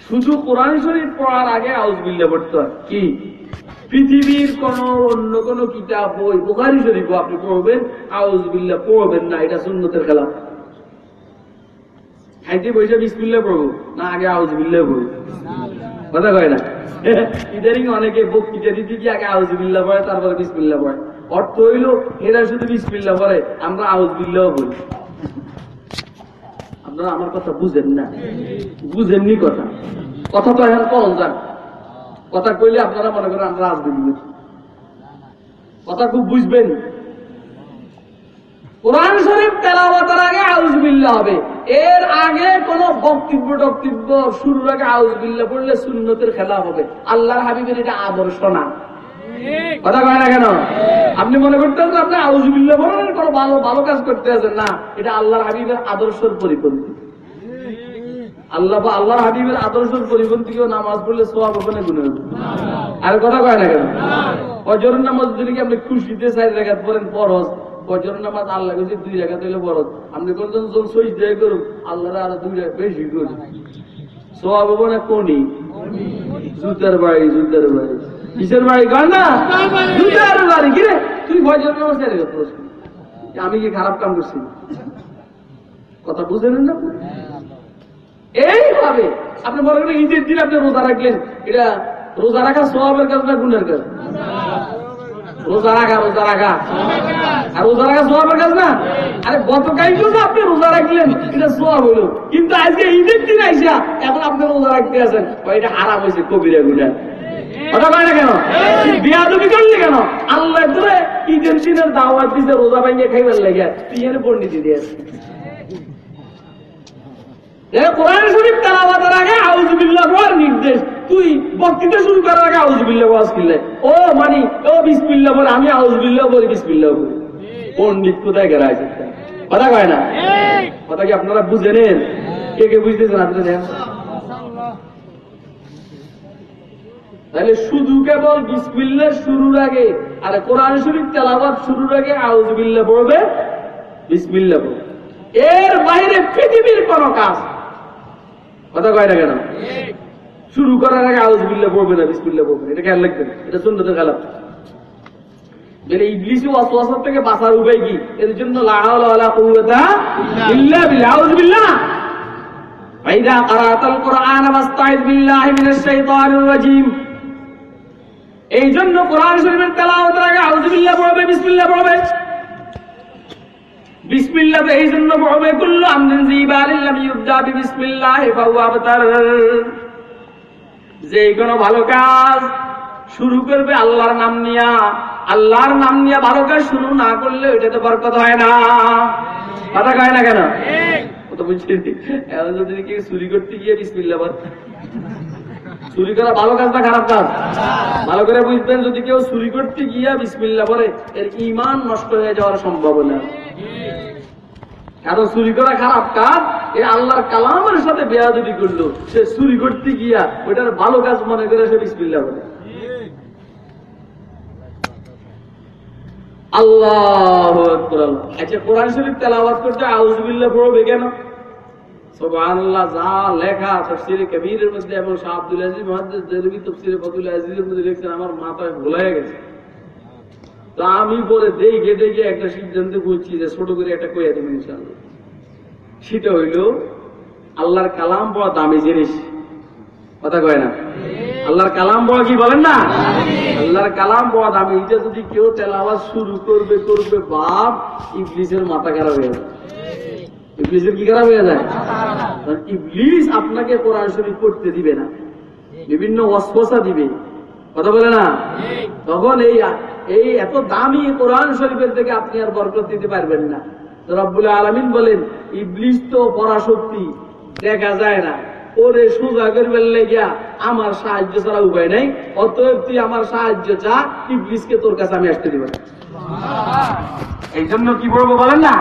শুধু কোরআন শরীফ পড়ার আগে আউজবিল্লা পড়তে কি? পৃথিবীর কোন অন্য কোন কিতাব, বই, বুখারি শরীফ আপনি পড়বেন আউজবিল্লা পড়বেন না, এটা সুন্নতের খেলা খাইতে বসে বিসমিল্লা পড়ব? না, আগে আউজবিল্লা পড়ব কথা কয় না? ইদারিং অনেকে বক্তৃতা দিতে গিয়ে আগে আউজবিল্লা পড়ে, তারপরে বিসমিল্লা পড়ে। অর্থ হইল, এরা শুধু বিসমিল্লা পড়ে, আমরা আউজবিল্লাও বলি আপনারা আমার কথা বুঝেন না? বুঝেননি কথা? কথা তো এখন কম যান। কথা কইলে আপনারা মনে করেন আমরা রাজনীতি কথা খুব বুঝবেন। কোরআন শরীফ তেলাওয়াতের আগে আউজবিল্লা হবে। এর আগে কোন বক্তব্য টক্তব্য শুরুর আগে আউজবিল্লা পড়লে সুন্নতের খেলা হবে। আল্লাহর হাবিবের এটা আদর্শ না। কথা কয় না কেন? আপনি মনে করতে আছেন আপনি আউজবিল্লা বলেন কোনো ভালো ভালো কাজ করতে আছেন। না, এটা আল্লাহর হাবিবের আদর্শের পরিপন্থী। আল্লাহ বা আল্লাহর হাবিবের আদর্শের পরিপন্থী কেউ নামাজ পড়লে সোয়াব হবে না গুণে হবে আর কথা কয় না কেন? অজর নামাজ যদি আপনি খুশিতে চাই রেখাত পড়েন, ফরজ। ফজর নামাজ আল্লাহ কাছে দুই রেখাত হইলে ফরজ। আপনি কোনজন জন সইজ দেয় করুন আল্লাহ আরও দুই রেখা বেশি করুন হবে না কোনি? জুতার বাড়ি জুতার বাড়ি। কিসের বাড়ি কয় না? জুতার বাড়ি। কিরে তুই ফজর নামাজ রেখাত আমি কি খারাপ কাম করছি? কথা বুঝেন না? এইভাবে আপনি মনে করেন ঈদের দিন আপনি রোজা রাখলেন। এটা রোজা রাখা সোয়াবের কাজ না গুণের কাজ? রোজা রাখা রোজা রাখা। আর রোজা রাখা সোয়াবের কাজ না? আরে গতকাল তো আপনি রোজা রাখলেন, এটা সোয়াব হলো। কিন্তু আজকে ঈদের দিন আইসা, এখন আপনি রোজা রাখতে আছেন। এটা হারাম হয়েছে কবিরা গুণা কথা কয় না কেন? করলি কেন? আল্লাহ ঈদের দিনের দাওয়াত দিতে রোজা খাইবার লেগে। তুই পণ্ডিতি দিয়ে কোরআন শরীফ তেলাওয়াতের আগে নির্দেশ। তুই বক্তৃতা শুরু করার আগে আউযুবিল্লাহ ওয়াজ করলে ও মানে ও বিসমিল্লাহ বলে, আমি আউযুবিল্লাহ বলি, বিসমিল্লাহ বলি। পণ্ডিত কোথায় গেরা আছে কথা কয় না? কথা কি আপনারা বুঝে নেন কে কে বুঝতেছেন আপনারা দেখেন? তাহলে শুধু কেবল বিসমিল্লাহ শুরুর আগে, আর কোরআন শরীফ তেলাওয়াত শুরুর আগে আউযুবিল্লাহ পড়বে বিসমিল্লাহ পড়বে এর বাইরে পৃথিবীর কোন কাজ। কথা কয় না কেন? শুরু করার আগে আউজবিল্লা পড়বে না বিসমিল্লা পড়বে না, এটা খেয়াল রাখবেন, এটা সুন্দর খারাপ মানে ইবলিসি ওয়াসওয়াসার থেকে কি? এর জন্য এই জন্য কোরআন শরীফের পড়বে পড়বে। তো এই জন্য পড়বে যে কোনো ভালো কাজ শুরু করবে আল্লাহর নাম নিয়া। আল্লাহর নাম নিয়ে ভালো কাজ শুরু না করলে ওইটা তো বরকত হয় না। কথা কয় না কেন? যদি কেউ চুরি করতে গিয়ে বিসমিল্লাহ বল। চুরি করা ভালো খারাপ ভালো করে বুঝবেন, যদি কেউ চুরি করতে গিয়া বিসমিল্লা বলে, এর ইমান নষ্ট হয়ে যাওয়ার সম্ভাবনা। কারণ চুরি করা খারাপ কাজ, এ আল্লাহর কালামের সাথে বেয়াদবি করল। সে চুরি করতে গিয়া ওইটার ভালো কাজ মনে করে সে বিসমিল্লা বলে। আল্লাহ আচ্ছা যা লেখা আমার মাথায় ভুলে গেছে। তো আমি পরে গেটে গিয়ে একটা সিদ্ধান্ত করছি যে ছোট করে একটা কইয়া দেবেন ইনশাআল্লাহ। সেটা হইল আল্লাহর কালাম বড় দামি জিনিস। কথা কয় না? আল্লাহর কালাম বড় কি বলেন না? আল্লাহর কালাম বড় দামি। এটা যদি কেউ তেলাওয়াজ শুরু করবে করবে, বাপ, ইবলিসের মাথা খারাপ হয়ে যাবে ইবলিসের কি খারাপ হয়ে যায়? ইবলিস আপনাকে কোরআন শরীফ পড়তে দিবে না। বিভিন্ন অস্পসা দিবে। কথা বলে না? তখন এই এই এত দামি কোরআন শরীফের থেকে আপনি আর বরকত দিতে পারবেন না। রব্বুল আলমিন বলেন, ইবলিস তো পরাশক্তি, দেখা যায় না। ওরে সোজা করবেন লেগিয়া আমার সাহায্য ছাড়া উপায় নাই। অতএব তুই আমার সাহায্য চা, ইবলিসকে তোর কাছে আমি আসতে দিব এই জন্য কি বলব বলেন না?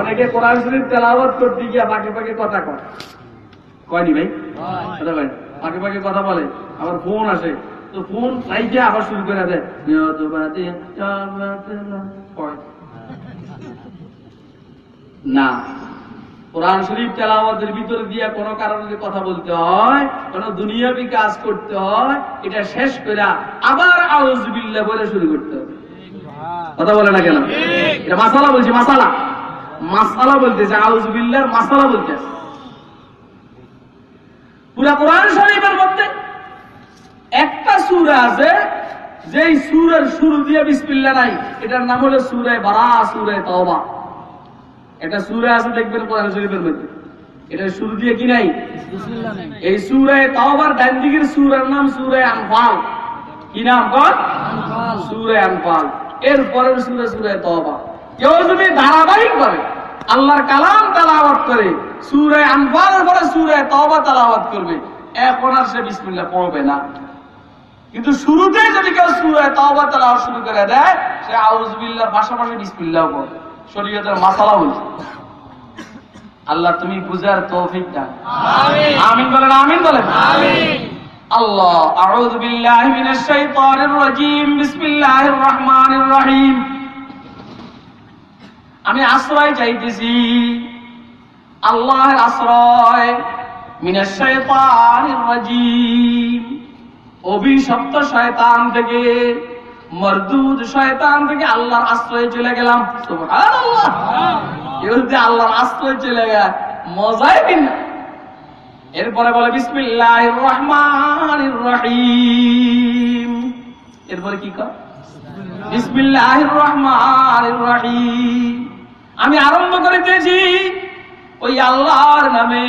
অনেকে কোরআন শরীফ তেলাওয়াত করতে গিয়া বাকি বাকি কথা কয়। কয়নি ভাই? কথা ভাই বাকি বাকি কথা বলে, আবার ফোন আসে। তো ফোন রাইকে আবার শুরু করে দেয়। না কোরআন শরীফ ভিতরে দিয়ে কোনো কারণে কথা বলতে হয়, কোন দুনিয়াবি কাজ করতে হয়, এটা শেষ করে আবার আউজবিল্লা বলে শুরু করতে হবে। কথা বলে না কেন? এটা মাসালা বলছি, মাসালা। মাসালা বলতেছে আউজবিল্লার মাসালা বলতেছে। পুরা কোরআন শরীফের মধ্যে একটা সুরা আছে যেই সুরের শুরু দিয়ে বিসমিল্লা নাই। এটার নাম হলো সুরে বারা সুরে তওবা। এটা সুরা আছে দেখবেন কোরআন শরীফের মধ্যে। এটা শুরু দিয়ে কি নাই? এই সুরে তওবার ডান দিকের সুরের নাম সুরে আনফাল। কি নাম কর? সুরে আনফাল। এর পরের সুরে সুরে তওবা। কেউ যদি ধারাবাহিক করে আল্লাহর কালাম তালাওয়াত করে সুরে আনফালের পরে সুরে তওবা তালাওয়াত করবে। এখন আর সে বিসমিল্লাহ পড়বে না। কিন্তু শুরুতে যদি কেউ সুরে তওবা তালাওয়াত শুরু করে দেয় সে পাশাপাশি পড়বে। শরীয়তের মাসালা আল্লাহ তুমি বুঝার তৌফিক দাও। আমিন। বলেন আমিন বলেন। আল্লাহ আউযু বিল্লাহি মিনাশ শাইতানির রাজীম বিসমিল্লাহির রহমানির রহিম আমি আশ্রয় চাইতেছি। আল্লাহর আশ্রয়। মিনাশ শাইতানির রাজীম। অভিশপ্ত শয়তান থেকে, মরদুদ শয়তান থেকে আল্লাহর আশ্রয়ে চলে গেলাম। সুবহানাল্লাহ। এবার যে আল্লাহর আশ্রয় চলে গেল মজাই ভিন্ন। এরপরে বলে, বিসমিল্লাহির রহমানির রহিম। এরপরে কি কর বিসমিল্লাহির রহমানির রহিম। আমি আরম্ভ করিতেছি ওই আল্লাহর নামে,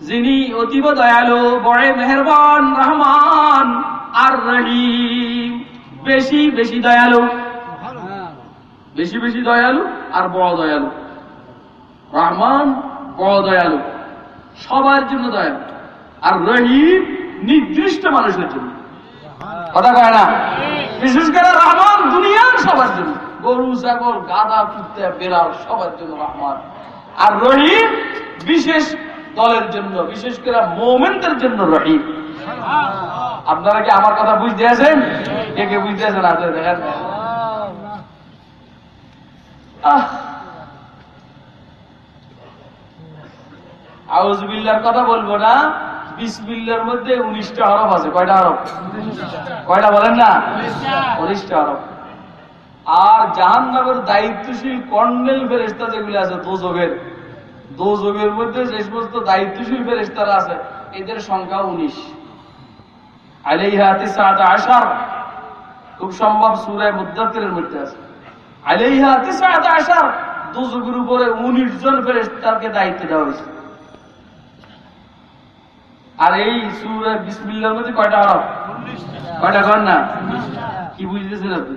যিনি অতীব দয়ালু, বড় মেহেরবান, রহমান, আর রহিম। বেশি বেশি দয়ালু। বেশি বেশি দয়ালু আর বড় দয়ালু। রহমান, বড় দয়ালু। সবার জন্য দয়ালু। আর রহিম নির্দিষ্ট মানুষের জন্য। কথা কয় না? বিশেষ করে রহমান দুনিয়ার সবার জন্য। গরু, ছাগল গাদা কুত্তা, বেড়াল সবার জন্য রহমান। আর রহিম বিশেষ দলের জন্য, বিশেষ করে মোমেন্টের জন্য রহিম। আপনারা কি আমার কথা বুঝতে আছেন? কে কে বুঝতে আছেন আপনারা দেখেন। আউজবিল্লার কথা বলব না। বিসমিল্লার মধ্যে উনিশটা হরফ আছে। কয়টা হরফ? কয়টা বলেন না? উনিশটা হরফ। আর জাহান্নামের দায়িত্বশীল কর্নেল ফেরেস্তা যেগুলো আছে দোজগের দোজগের মধ্যে যে সমস্ত দায়িত্বশীল ফেরেস্তারা আছে এদের সংখ্যা উনিশ। আশার। খুব সম্ভব সূরা মুদ্দাতিরের মধ্যে আছে। উপরে উনিশ জন ফেরেস্তারকে দায়িত্ব দেওয়া হয়েছে। আর এই সূরা বিসমিল্লাহর মধ্যে কয়টা হরফ? কয়টা কর না? কি বুঝতেছেন আপনি?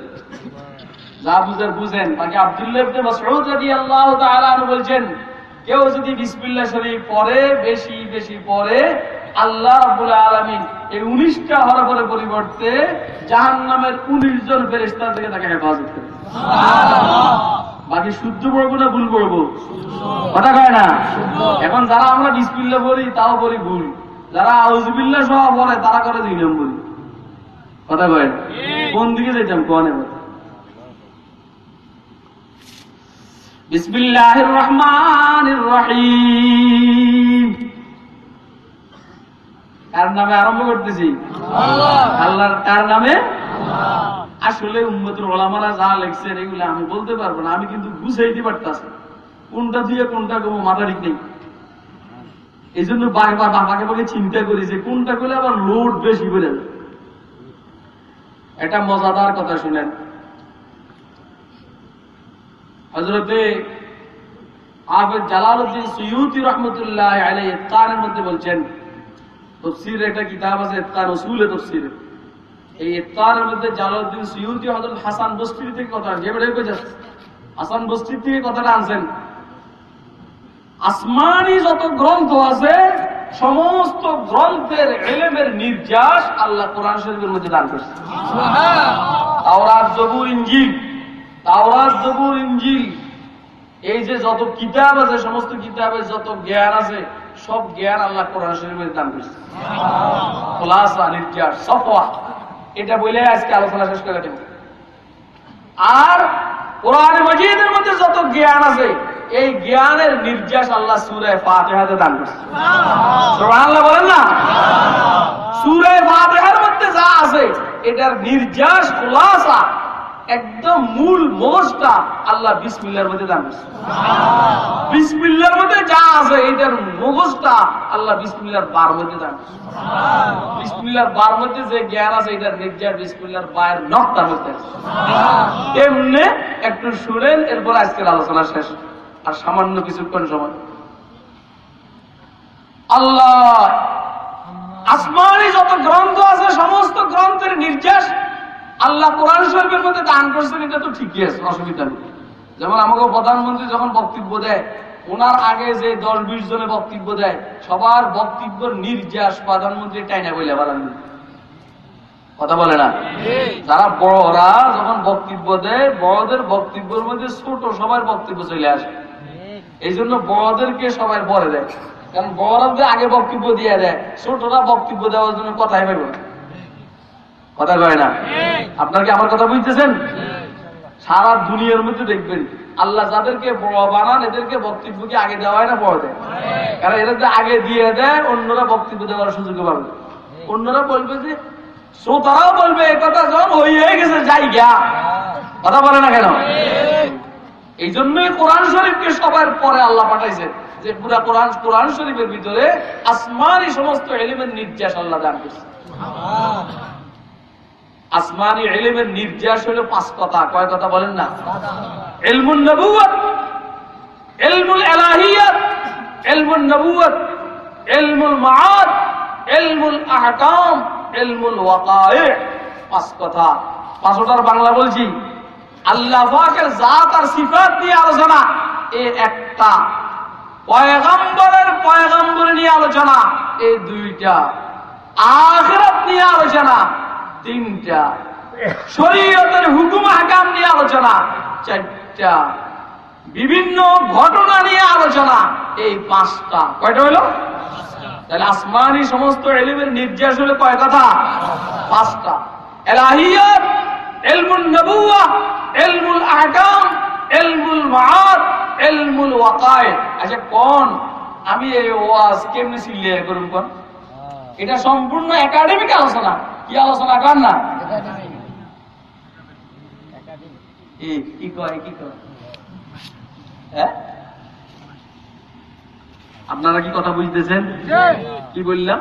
যা বুঝার বুঝেন। বাকি আব্দুল্লাহ ইবনে মাসউদ রাদিয়াল্লাহু তাআলা বলছেন কেউ যদি শরীফ পড়ে বেশি বেশি পড়ে আল্লাহ রাব্বুল আলামিন এই উনিশটা হরফের পরিবর্তে জাহান্নামের জন ফেরেশতা থেকে তাকে হেফাজত করে বাকি শুদ্ধ পড়ব না ভুল পড়ব? কথা কয় না? এখন যারা আমরা বিসমিল্লা বলি তাও বলি ভুল। যারা আউজবিল্লা সহ বলে তারা করে দুই নম্বর কথা কয়? কোন দিকে যেতাম কোন এবার বিসমিল্লাহির রহমানির রহিম। কার নামে আরম্ভ করতেছি? আল্লাহর কার নামে? আসলে ওলামারা যা লেখছেন এগুলো আমি বলতে পারব না আমি কিন্তু বুঝাইতে পারতাছি। কোনটা দিয়ে কোনটা কোনো মাথা ঠিক নেই। এই জন্য বারবার বাবাকে বাকে চিন্তা করি যে কোনটা করলে আবার লোড বেশি করে। একটা মজাদার কথা শুনেন। হজরতে আবেদ জালালউদ্দিন সৈয়দি রহমতুল্লাহ আলাই ইফতারের মধ্যে বলছেন তফসির একটা কিতাব আছে ইফতার রসুল তফসির। এই ইফতারের মধ্যে জালালউদ্দিন সৈয়দি হজরত হাসান বস্তির থেকে কথা যে বেড়ে গেছে হাসান বস্তির থেকে কথাটা আনছেন। আসমানি যত গ্রন্থ আছে সমস্ত গ্রন্থের এলেমের নির্যাস আল্লাহ কোরআন শরীফের মধ্যে দান করছে। তাওরাত জবুর ইঞ্জিল তাওরাত, জবুর ইঞ্জিল এই যে যত কিতাব আছে, সমস্ত কিতাবের যত জ্ঞান আছে, সব জ্ঞান আল্লাহ কোরআন শরীফের দান করছে। খোলাসা নির্যাস সফওয়া। এটা বলে আজকে আলোচনা শেষ করে দেব। আর কোরআন মজিদের মধ্যে যত জ্ঞান আছে, এই জ্ঞানের নির্যাস আল্লাহ সুরায় ফাতিহাতে দান করছে। সুবহানাল্লাহ বলেন না? সুরায় ফাতিহার মধ্যে যা আছে, এটার নির্যাস খোলাসা। একদম মূল মোষটা আল্লাহ বিসমিল্লার মধ্যে দান বিসমিল্লার মধ্যে যা আছে মগজটা আল্লাহ বিসমিল্লার বার মধ্যে দান বিসমিল্লার বার মধ্যে যে জ্ঞান আছে এটার বিসমিল্লার বায়ের মধ্যে এমনি একটু শুনেন এরপর আজকের আলোচনা শেষ। আর সামান্য কিছুক্ষণ সময়। আল্লাহ আসমানি যত গ্রন্থ আছে সমস্ত গ্রন্থের নির্যাস আল্লাহ কোরআন শরীফের মধ্যে দান করছেন, এটা তো ঠিকই আছে, অসুবিধা নেই। যেমন আমাকে প্রধানমন্ত্রী যখন বক্তব্য দেয়, ওনার আগে যে দশ বিশ জনে বক্তব্য দেয়, সবার বক্তব্যের নির্যাস প্রধানমন্ত্রী টাইনা বলে বলেন। কথা বলে না? যারা বড়রা যখন বক্তব্য দেয়, বড়দের বক্তব্যের মধ্যে ছোট সবার বক্তব্য চলে আসে। এই জন্য বড়দেরকে সবাই বলে দেয়। কারণ বড়দের আগে বক্তব্য দিয়ে দেয়, ছোটরা বক্তব্য দেওয়ার জন্য কথাই পাইব না। কথা কয় না? আপনার কি আমার কথা বুঝতেছেন? সারা দুনিয়ার মধ্যে দেখবেন, আল্লাহ যাদেরকে বড় বানান, এদেরকে বক্তব্যকে আগে দেওয়া হয় না পরে দেয়? কারণ এদেরকে আগে দিয়ে দেয়, অন্যরা বক্তব্য দেওয়ার সুযোগ পাবে অন্যরা বলবে যে, শ্রোতারাও বলবে এ কথা যখন হয়ে গেছে, যাই গা কথা বলে না কেন? এই জন্যই কোরআন শরীফকে সবার পরে আল্লাহ পাঠাইছে যে, পুরা কোরআন কোরআন শরীফের ভিতরে আসমানি সমস্ত এলিমেন্ট নির্যাস আল্লাহ দান করছে। আসমানি এলিমের নির্যাস হলো পাঁচ কথা। কয় কথা বলেন না? এলমুন নবুয়ত এলমুল এলাহিয়াত এলমুল নবুয়ত এলমুল মাআদ এলমুল আহকাম এলমুল ওয়াকায়ে। পাঁচ কথা। পাঁচটার বাংলা বলছি। আল্লাহ পাকের জাত আর সিফাত নিয়ে আলোচনা। এ একটা। পয়গম্বরের পয়গম্বর নিয়ে আলোচনা। এই দুইটা। আখিরাত নিয়ে আলোচনা। তিনটা। শরীয়তের হুকুম হাকাম নিয়ে আলোচনা, চারটা। বিভিন্ন ঘটনা নিয়ে আলোচনা, এই পাঁচটা। কয়টা হলো তাহলে আসমানি সমস্ত এলিমের নির্যাস হলো কয় কথা? পাঁচটা। এলাহিয়াত এলমুল নবুয়া, এলমুল আহকাম, এলমুল মাআদ এলমুল ওয়াকায় আচ্ছা কোন? আমি এই ওয়াজ কেমনে সিলিয়ে করুম কোন? এটা সম্পূর্ণ একাডেমিক আলোচনা। কি আলোচনা কর না? কি কয় কি কয়? হ্যাঁ? আপনারা কি কথা বুঝতেছেন? কি বললাম?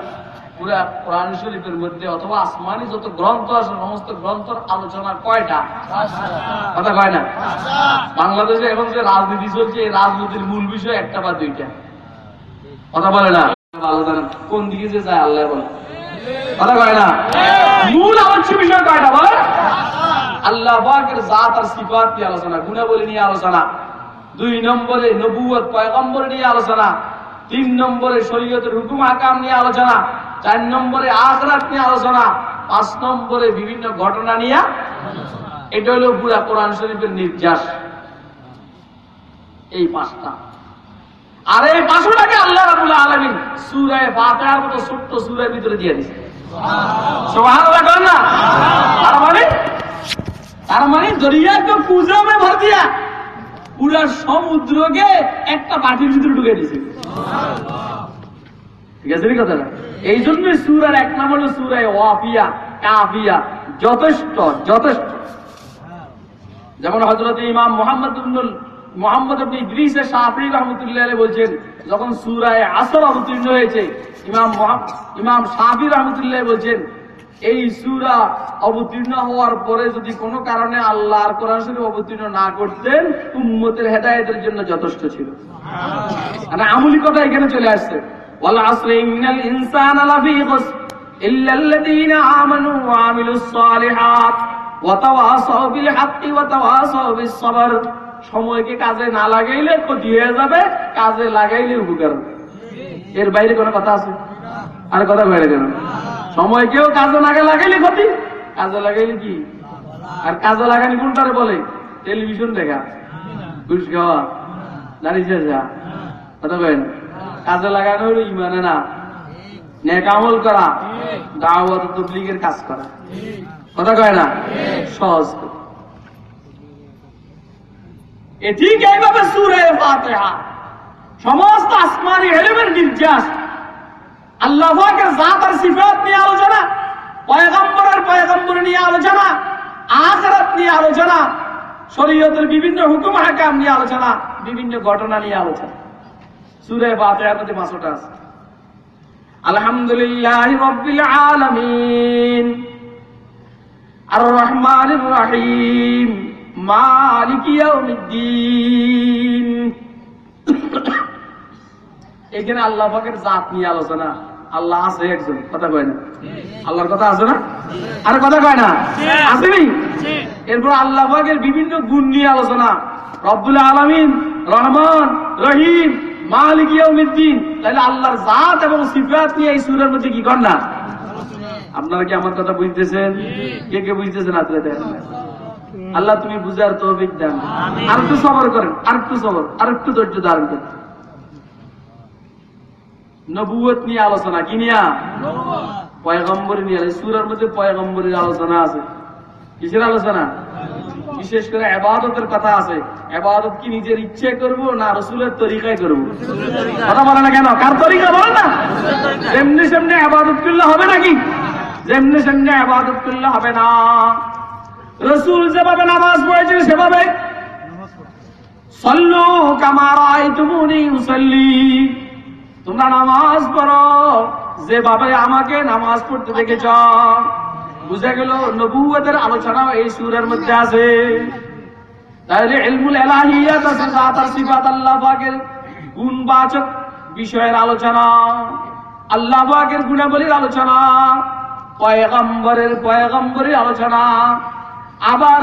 পুরা কোরআন শরীফের মধ্যে অথবা আসমানি যত গ্রন্থ আছে সমস্ত গ্রন্থের আলোচনা কয়টা? কথা কয় না? বাংলাদেশে এখন যে রাজনীতি চলছে এই রাজনীতির মূল বিষয় একটা বা দুইটা। কথা বলে না? কোন দিকে যে যায়, আল্লাহ বলে। কথা কয় না? মূল আলোচ্য বিষয় আল্লাহ জাত আর সিফাত নিয়ে আলোচনা, গুণাবলী নিয়ে আলোচনা। দুই নম্বরে নবুয়ত, পয়গম্বর নিয়ে আলোচনা। তিন নম্বরে হুকুম হাকাম নিয়ে আলোচনা। চার নম্বরে আখরাত নিয়ে আলোচনা। পাঁচ নম্বরে বিভিন্ন ঘটনা নিয়ে এটা হলো পুরা কোরআন শরীফের নির্যাস এই পাঁচটা। আর এই পাঁচটাকে আল্লাহ রাবুল আলমিন সুরায় ফাতেহার মতো ছোট্ট সুরের ভিতরে দিয়ে দিচ্ছে তার মানে? মানে সমুদ্রকে একটা ভিতরে ঢুকে এক নাম যথেষ্ট যথেষ্ট। যেমন হজরত ইমাম মোহাম্মদ মোহাম্মদ ইদ্রিসের শাহি রহমতুল্লাহ বলছেন যখন সুরায় আসর অবতীর্ণ হয়েছে ইমাম ইমাম শাহি রহমতুল্লাহ বলছেন এই সুরা অবতীর্ণ হওয়ার পরে যদি কোনো কারণে আল্লাহ আর কোরআন শরীফ অবতীর্ণ না করতেন উম্মতের হেদায়েতের জন্য যথেষ্ট ছিল। মানে আমলি কথা এখানে চলে আসছে। ওয়াল আসরি ইন্নাল ইনসানা লাফি খুসর ইল্লা আল্লাযীনা আমানু ওয়া আমিলুস সালিহাত ওয়া তাওয়াসাউ বিল হাক্কি ওয়া তাওয়াসাউ বিস সাবর। সময়কে কাজে না লাগাইলে ক্ষতি হয়ে যাবে, কাজে লাগাইলে উপকার হবে। এর বাইরে কোনো কথা আছে? আর কথা বাইরে কেন? সময়কেও কাজে লাগা লাগাইলে ক্ষতি, কাজে লাগাইলে কি? আর কাজে লাগানি কোনটারে বলে? টেলিভিশন দেখা, ঘুষ খাওয়া দাঁড়িয়ে যা কথা কেন কাজে লাগানো হলো ইমানে না। নেক আমল করা, দাওয়াত তবলিগের কাজ করা। কথা কয় না? সহজ ঠিক এইভাবে সুরে ফাতেহা। সমস্ত আসমানি হেলেমের নির্যাস। আল্লাহ পাকের জাত আর সিফাত নিয়ে আলোচনা, পয়গম্বরের পয়গম্বর নিয়ে আলোচনা, আখরাত নিয়ে আলোচনা, শরীয়তের বিভিন্ন হুকুম হাকাম নিয়ে আলোচনা, বিভিন্ন ঘটনা নিয়ে আলোচনা। সুরে ফাতেহার মধ্যে পাঁচটা আছে। আলহামদুলিল্লাহ রব্বিল আলামিন। আর রহমানির রহিম। এখানে আল্লাহ পাকের জাত নিয়ে আলোচনা। আল্লাহ আছে একজন, কথা কয় না? আল্লাহর কথা আছে না? আরে কথা কয় না? আসেনি? এরপর আল্লাহ পাকের বিভিন্ন গুণ নিয়ে আলোচনা। রব্বুল আলামিন, রহমান, রহিম, মালিক তাহলে আল্লাহর জাত এবং সিফাত নিয়ে এই সূরার মধ্যে কি কর না? আপনারা কি আমার কথা বুঝতেছেন? কে কে বুঝতেছেন? আপনারা। আল্লাহ তুমি বুঝার তো দেন আর একটু সবর করেন আর একটু সবর আর একটু ধৈর্য ধারণ করেন। নবুয়ত নিয়ে আলোচনা কি নিয়া? পয়গম্বরী নিয়ে সুরার মধ্যে পয়গম্বরীর আলোচনা আছে। কিসের আলোচনা? বিশেষ করে আবাদতের কথা আছে। আবাদত কি নিজের ইচ্ছে করব না রসুলের তরিকায় করব? কথা বলে না কেন? কার তরিকা বলে না? যেমনি সেমনি আবাদত করলে হবে নাকি? যেমনি সেমনি আবাদত করলে হবে না। রসুল যেভাবে নামাজ পড়েছে সেভাবে। সল্লু কামারাই তুমুনি উসল্লি তোমরা নামাজ পড়ো, যেভাবে আমাকে নামাজ পড়তে দেখেছ। বুঝে গেল নবুয়তের আলোচনা এই সুরের মধ্যে আছে। তাহলে ইলমুল এলাহিয়াত আছে জাত আর সিফাত আল্লাহ পাকের গুণবাচক বিষয়ের আলোচনা। আল্লাহ পাকের গুণাবলীর আলোচনা। পয়গম্বরের পয়গম্বরের আলোচনা। আবার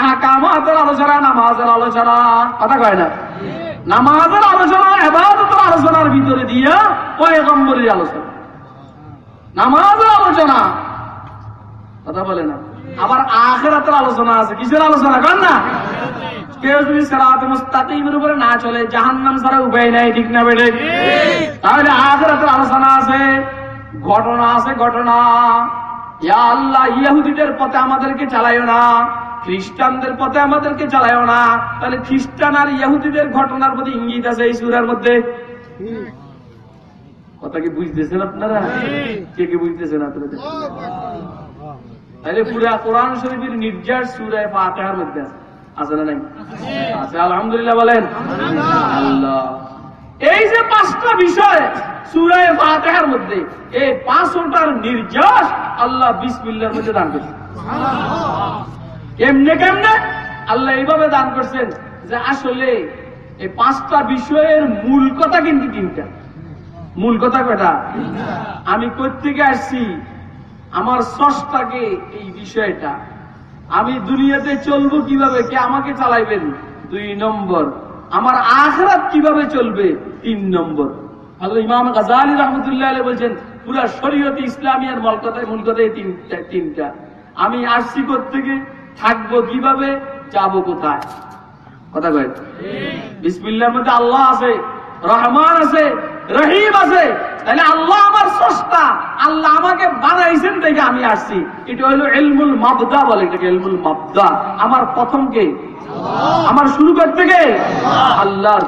আহকামাতের আলোচনা নামাজের আলোচনা কথা কয় না? নামাজের আলোচনা এবাদতের আলোচনার ভিতরে দিয়া পয়গম্বরের আলোচনা। নামাজের আলোচনা কথা বলে না। আবার আখেরাতের আলোচনা আছে কিসের আলোচনা? কর না? কেউ যদি সেরাত মুস্তাকিমের উপরে না চলে জাহান্নাম ছাড়া উপায় নাই ঠিক না বেড়ে তাহলে আখেরাতের আলোচনা আছে ঘটনা আছে ঘটনা। ইয়া আল্লাহ ইয়াহুদিদের পথে আমাদেরকে চালাইও না খ্রিস্টানদের পথে আমাদেরকে চালাইও না। তাহলে খ্রিস্টান আর ইহুদিদের ঘটনার প্রতি ইঙ্গিত আছে এই সুরার মধ্যে? কথা কি বুঝতেছেন আপনারা? কে কে বুঝতেছেন আপনারা তাহলে পুরা কোরআন শরীফের নির্যাস সুরায় ফাতিহার মধ্যে আছে। আছে না নাই? আছে আলহামদুলিল্লাহ বলেন। আল্লাহ। এই যে পাঁচটা বিষয় সুরায় ফাতিহার মধ্যে, এই পাঁচটার নির্যাস আল্লাহ বিসমিল্লাহর মধ্যে দান করেছে কেমনে কেমনে? আল্লাহ এইভাবে দান করছেন যে আসলে এই পাঁচটা বিষয়ের মূল কথা কিন্তু তিনটা। মূল কথা কটা আমি কোথেকে আসছি? আমার স্রষ্টাকে এই বিষয়টা। আমি দুনিয়াতে চলবো কীভাবে? কে আমাকে চালাইবেন? দুই নম্বর আমার আখরাত কীভাবে চলবে? তিন নম্বর। ইমাম গাজালি রহমতুল্লাহ বলছেন পুরা শরীয়ত ইসলামিয়ার মূলকথায় মূলকথায় তিনটা তিনটা। আমি আসছি থেকে থাকব কীভাবে? যাব কোথায়? কথা কয়। বিসমিল্লার মধ্যে আল্লাহ আছে রহমান আছে রহিম আছে। তাহলে আল্লাহ আমার স্রষ্টা। আল্লাহ আমাকে বানাইছেন দেখে আমি আসছি। এটা হলো এলমুল মাবদা বলে এটাকে এলমুল মাবদা। আমার প্রথম কে? আমার শুরু করতে কে? আল্লাহর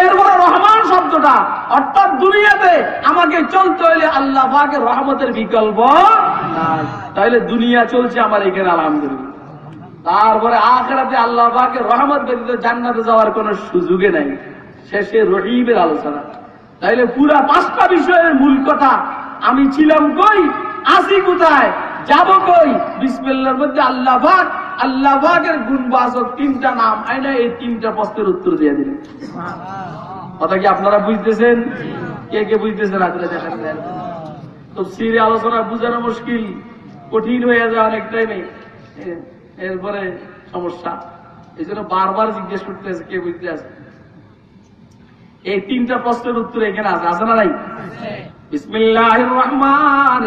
এরপরে রহমান শব্দটা। অর্থাৎ দুনিয়াতে আমাকে চলতে হইলে আল্লাহ পাকের রহমতের বিকল্প তাহলে দুনিয়া চলছে আমার এখানে, আলহামদুলিল্লাহ। তারপরে আখেরাতে আল্লাহ পাকের রহমত ব্যতীত জান্নাতে যাওয়ার কোন সুযোগে নাই। শেষে রহিমের আলোচনা। তাইলে পুরা পাঁচটা বিষয়ের মূল কথা আমি ছিলাম কই? আসি কোথায়? যাব কই? বিসমিল্লার মধ্যে আল্লাহ পাক, আল্লাহ পাকের গুণবাচক তিনটা নাম আইনা এই তিনটা প্রশ্নের উত্তর দিয়ে দিলেন। কথা কি আপনারা বুঝতেছেন? কে কে বুঝতেছেন? আপনারা দেখেন তো সিরে আলোচনা বুঝানো মুশকিল, কঠিন হয়ে যায় অনেক টাইমে এরপরে সমস্যা। এই জন্য বারবার জিজ্ঞেস করতে আছে, কে বুঝতে আছে? এই তিনটা প্রশ্নের উত্তর এখানে আছে আছে না নাই? বিসমিল্লাহ রহমান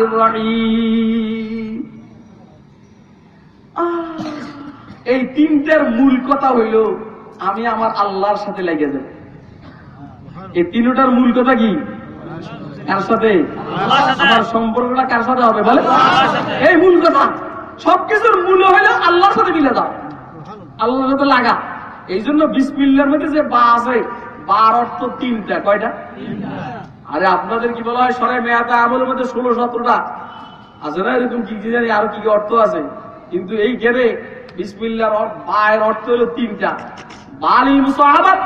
এই তিনটার মূল কথা হইল, আমি আমার আল্লাহর সাথে লেগে যাব এই তিনটার মূল কথা কি? কার সাথে? আমার সম্পর্কটা কার সাথে হবে বলে এই মূল কথা, সবকিছুর মূল হইল আল্লাহর সাথে মিলে দাও আল্লাহর সাথে লাগা। এই জন্য বিসমিল্লার মধ্যে যে বা আছে বার অর্থ তিনটা, কয়টা? আরে আপনাদের কি বলা হয় সরে মেয়াদা আমলের মধ্যে ষোলো, সতেরোটা? আছে না এরকম কি জানি আরও কি অর্থ আছে? কিন্তু এই ঘেরে বিসমিল্লার বায়ের অর্থ হলো তিনটা। বালি মুসাহাবাত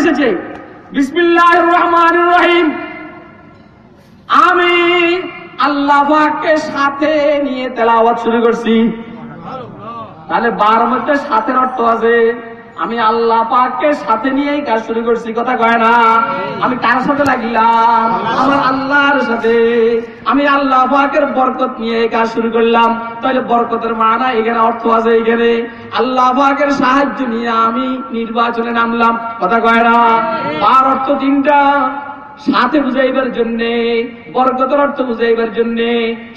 এসেছে। আমি আল্লাহ পাককে সাথে নিয়ে তেলাওয়াত শুরু করছি। তাহলে বার মধ্যে সাথের অর্থ আছে, আমি আল্লাহ পাককে সাথে নিয়েই কাজ শুরু করছি, কথা কয় না? আমি কার সাথে লাগিলাম? আমার আল্লাহর সাথে। আমি আল্লাহ পাকের বরকত নিয়ে কাজ শুরু করলাম। তাহলে বরকতের মানা এখানে অর্থ আছে এখানে। আল্লাহ পাকের সাহায্য নিয়ে আমি নির্বাচনে নামলাম, কথা কয় না? তার অর্থ তিনটা। সাথে বুঝাইবার জন্য বরকতের অর্থ বুঝাইবার জন্য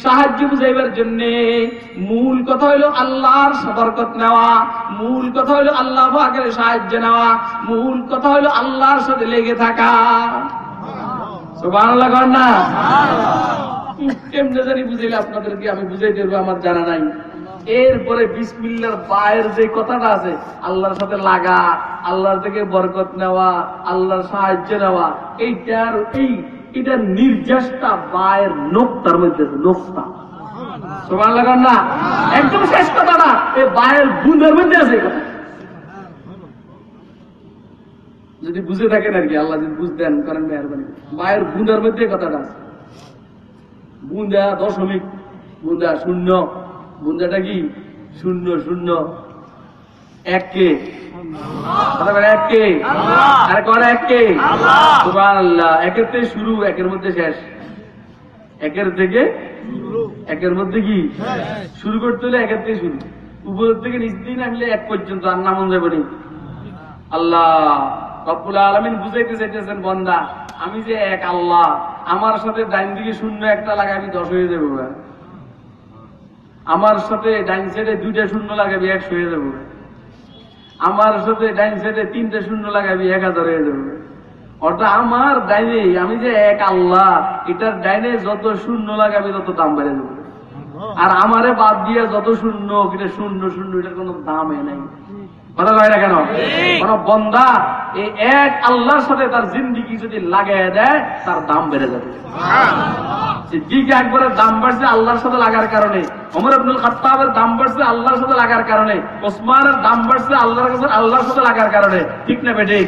সাহায্য বুঝাইবার জন্য মূল কথা হইল আল্লাহর বরকত নেওয়া মূল কথা হইল আল্লাহ পাকের সাহায্য নেওয়া মূল কথা হইল আল্লাহর সাথে লেগে থাকা। সুবহানাল্লাহ কর না? কেমনে জানি বুঝাইলে আপনাদেরকে আমি বুঝাই দেবো আমার জানা নাই। এরপরে বিসমিল্লার বায়ের যে কথাটা আছে, আল্লাহর সাথে লাগা, আল্লাহর থেকে বরকত নেওয়া, আল্লাহর সাহায্য নেওয়া, এইটার এই এটার নির্যাসটা বায়ের নোক্তার মধ্যে বায়ের বুঁদের মধ্যে আছে যদি বুঝে থাকেন আর কি, আল্লাহ যদি বুঝতেন করেন মেহরবানি। মায়ের বুঁদার মধ্যে কথাটা আছে। বুঁদা দশমিক, বুঁদা শূন্য। বুঁদাটা কি? শূন্য শূন্য। এক। কে কথা বলে এক। কে আর কর এক। কে সুবহানাল্লাহ। একের থেকে শুরু একের মধ্যে শেষ। একের থেকে একের মধ্যে কি? শুরু করতে হলে একের থেকে শুরু। উপরের থেকে নিচ দিয়ে নামলে এক পর্যন্ত আর নামন যাবে নি। আল্লাহ রব্বুল আলমিন বুঝাইতে চাইতেছেন বন্দা আমি যে এক আল্লাহ আমার সাথে ডাইন দিকে শূন্য একটা লাগাই আমি দশ হয়ে যাব। আমার সাথে ডাইন সাইডে দুইটা শূন্য লাগাবি একশো হয়ে যাব। আমার সাথে ডাইন সাইডে তিনটা শূন্য লাগাবি, এক হাজার হয়ে যাব। অর্থাৎ আমার ডাইনে, আমি যে এক আল্লাহ, এটার ডাইনে যত শূন্য লাগাবি, তত দাম বেড়ে যাবে। আর আমারে বাদ দিয়ে যত শূন্য এটা শূন্য শূন্য, এটার কোনো দামে নাই। কথা কয় না কেন? কোন বন্দা এই এক আল্লাহর সাথে তার জিন্দিগি যদি লাগাই দেয় তার দাম বেড়ে যাবে। সিদ্দিকে একবারের দাম বাড়ছে আল্লাহর সাথে লাগার কারণে। ওমর আব্দুল খাত্তাবের দাম বাড়ছে আল্লাহর সাথে লাগার কারণে। ওসমানের দাম বাড়ছে আল্লাহর কাছে আল্লাহর সাথে লাগার কারণে। ঠিক না বেটে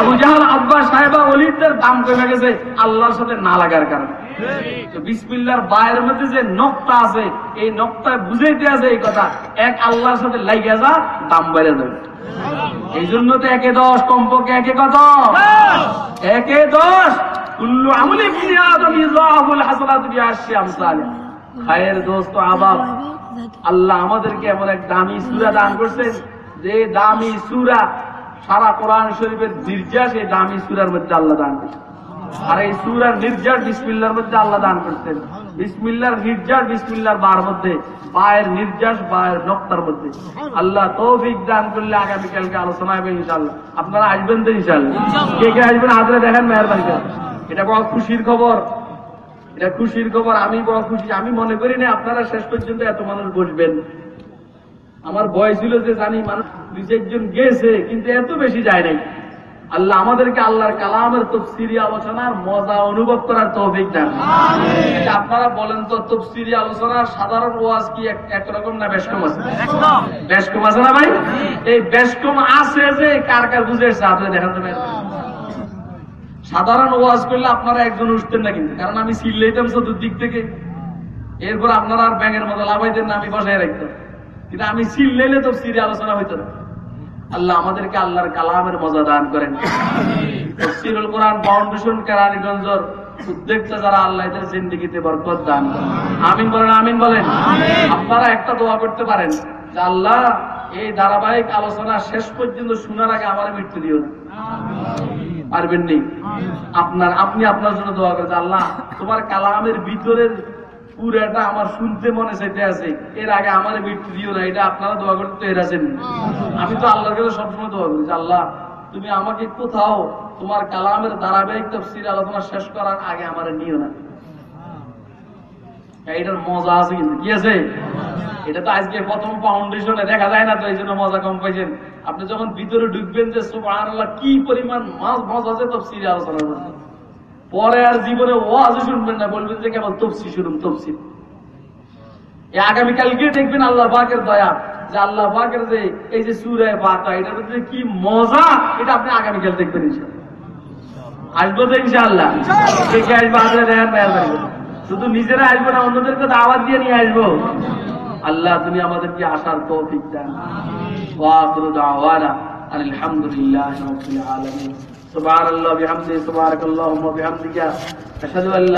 আবু জাহাল আব্বাস সাহেবা অলিদের দাম কমে গেছে আল্লাহর সাথে না লাগার কারণে। বিসমিল্লার বায়ের মধ্যে যে আছে, এই এই কথা, এক আল্লাহর সাথে লাগিয়া যা, দাম যাবে এই জন্য তো একে দশ, কমপক্ষে একে কত? একে দশ। আল্লাহ আমাদেরকে এমন এক দামি সূরা দান করছেন, যে দামি সূরা সারা কোরআন শরীফের নির্যাস দামি সূরার মধ্যে আল্লাহ দান করছেন। আর এই সুরার নির্যাস বিসমিল্লার মধ্যে আল্লাহ দান করছেন বিসমিল্লার নির্যাস বিসমিল্লার বার মধ্যে পায়ের নির্যাস পায়ের নক্তার মধ্যে। আল্লাহ তৌফিক দান করলে আগামীকালকে আলোচনা হবে ইনশাল্লাহ আপনারা আসবেন তো ইনশাল্লাহ কে কে আসবেন? হাজরে দেখেন মেহরবানি এটা বড় খুশির খবর। এটা খুশির খবর আমি বড় খুশি। আমি মনে করি না আপনারা শেষ পর্যন্ত এত মানুষ বসবেন। আমার বয়স ছিল যে জানি মানুষ দুই চারজন গেছে কিন্তু এত বেশি যায় নাই। আল্লাহ আমাদেরকে আল্লাহর কালামের তফসিরি আলোচনার মজা অনুভব করার তৌফিক দেন। আপনারা বলেন তো তফসিরি আলোচনার সাধারণ ওয়াজ কি একরকম না বেশ কম আছে? বেশ কম আছে না ভাই? এই বেশ কম আছে যে কার কার বুঝে এসছে আপনি দেখান তো সাধারণ ওয়াজ করলে আপনারা একজন উঠতেন না কিন্তু কারণ আমি সিল্লাইতাম চতুর্দিক থেকে। এরপর আপনারা আর ব্যাঙের মতো লাভাইতেন না আমি বসায় রাখতাম। কিন্তু আমি সিল্লাইলে তো সিরি আলোচনা হইতো না। আল্লাহ আমাদেরকে আল্লাহর কালামের মজা দান করেন। তফসিরুল কোরআন ফাউন্ডেশন কেরানীগঞ্জের উদ্যোক্তা যারা আল্লাহ এদের জিন্দিগিতে বরকত দান আমিন বলেন আমিন বলেন। আপনারা একটা দোয়া করতে পারেন যে আল্লাহ এই ধারাবাহিক আলোচনা শেষ পর্যন্ত শোনার আগে আমার মৃত্যু দিও না। পারবেন নি? আপনার আপনি আপনার জন্য দোয়া করেন আল্লাহ তোমার কালামের ভিতরের পুরাটা আমার শুনতে মনে চাইতে আছে। এর আগে আমার মৃত্যু দিও না এটা আপনারা দোয়া করতে তো এর আছেন আমি তো আল্লাহর কাছে সবসময় দোয়া করি আল্লাহ তুমি আমাকে কোথাও তোমার কালামের ধারাবাহিক তফসির আলোচনা শেষ করার আগে আমার নিও না। এটার মজা আছে কিন্তু কি আছে? এটা তো আজকে প্রথম ফাউন্ডেশনে দেখা যায় না তো এই জন্য মজা কম পাইছেন। আপনি যখন ভিতরে ঢুকবেন যে সুবহানাল্লাহ কি পরিমাণ মাছ মজা আছে তফসির আলোচনা মধ্যে পরে আর জীবনে ওয়াজ শুনবেন না, বলবেন যে কেবল তফসি শুনুন তফসি এই আগামীকালকে দেখবেন আল্লাহ পাকের দয়া, যে আল্লাহ পাকের যে এই যে সুরায় পাকা এটার মধ্যে কি মজা, এটা আপনি আগামীকাল দেখবেন আসব তো ইনশাআল্লাহ। কে আসব আসলে শুধু নিজেরা আসব না, অন্যদেরকে দাওয়াত দিয়ে নিয়ে আসব। আল্লাহ, তুমি আমাদেরকে আসার তৌফিক দেন। سبحان الله بحمده سبحانك اللهم وبحمدك أشهد أن لا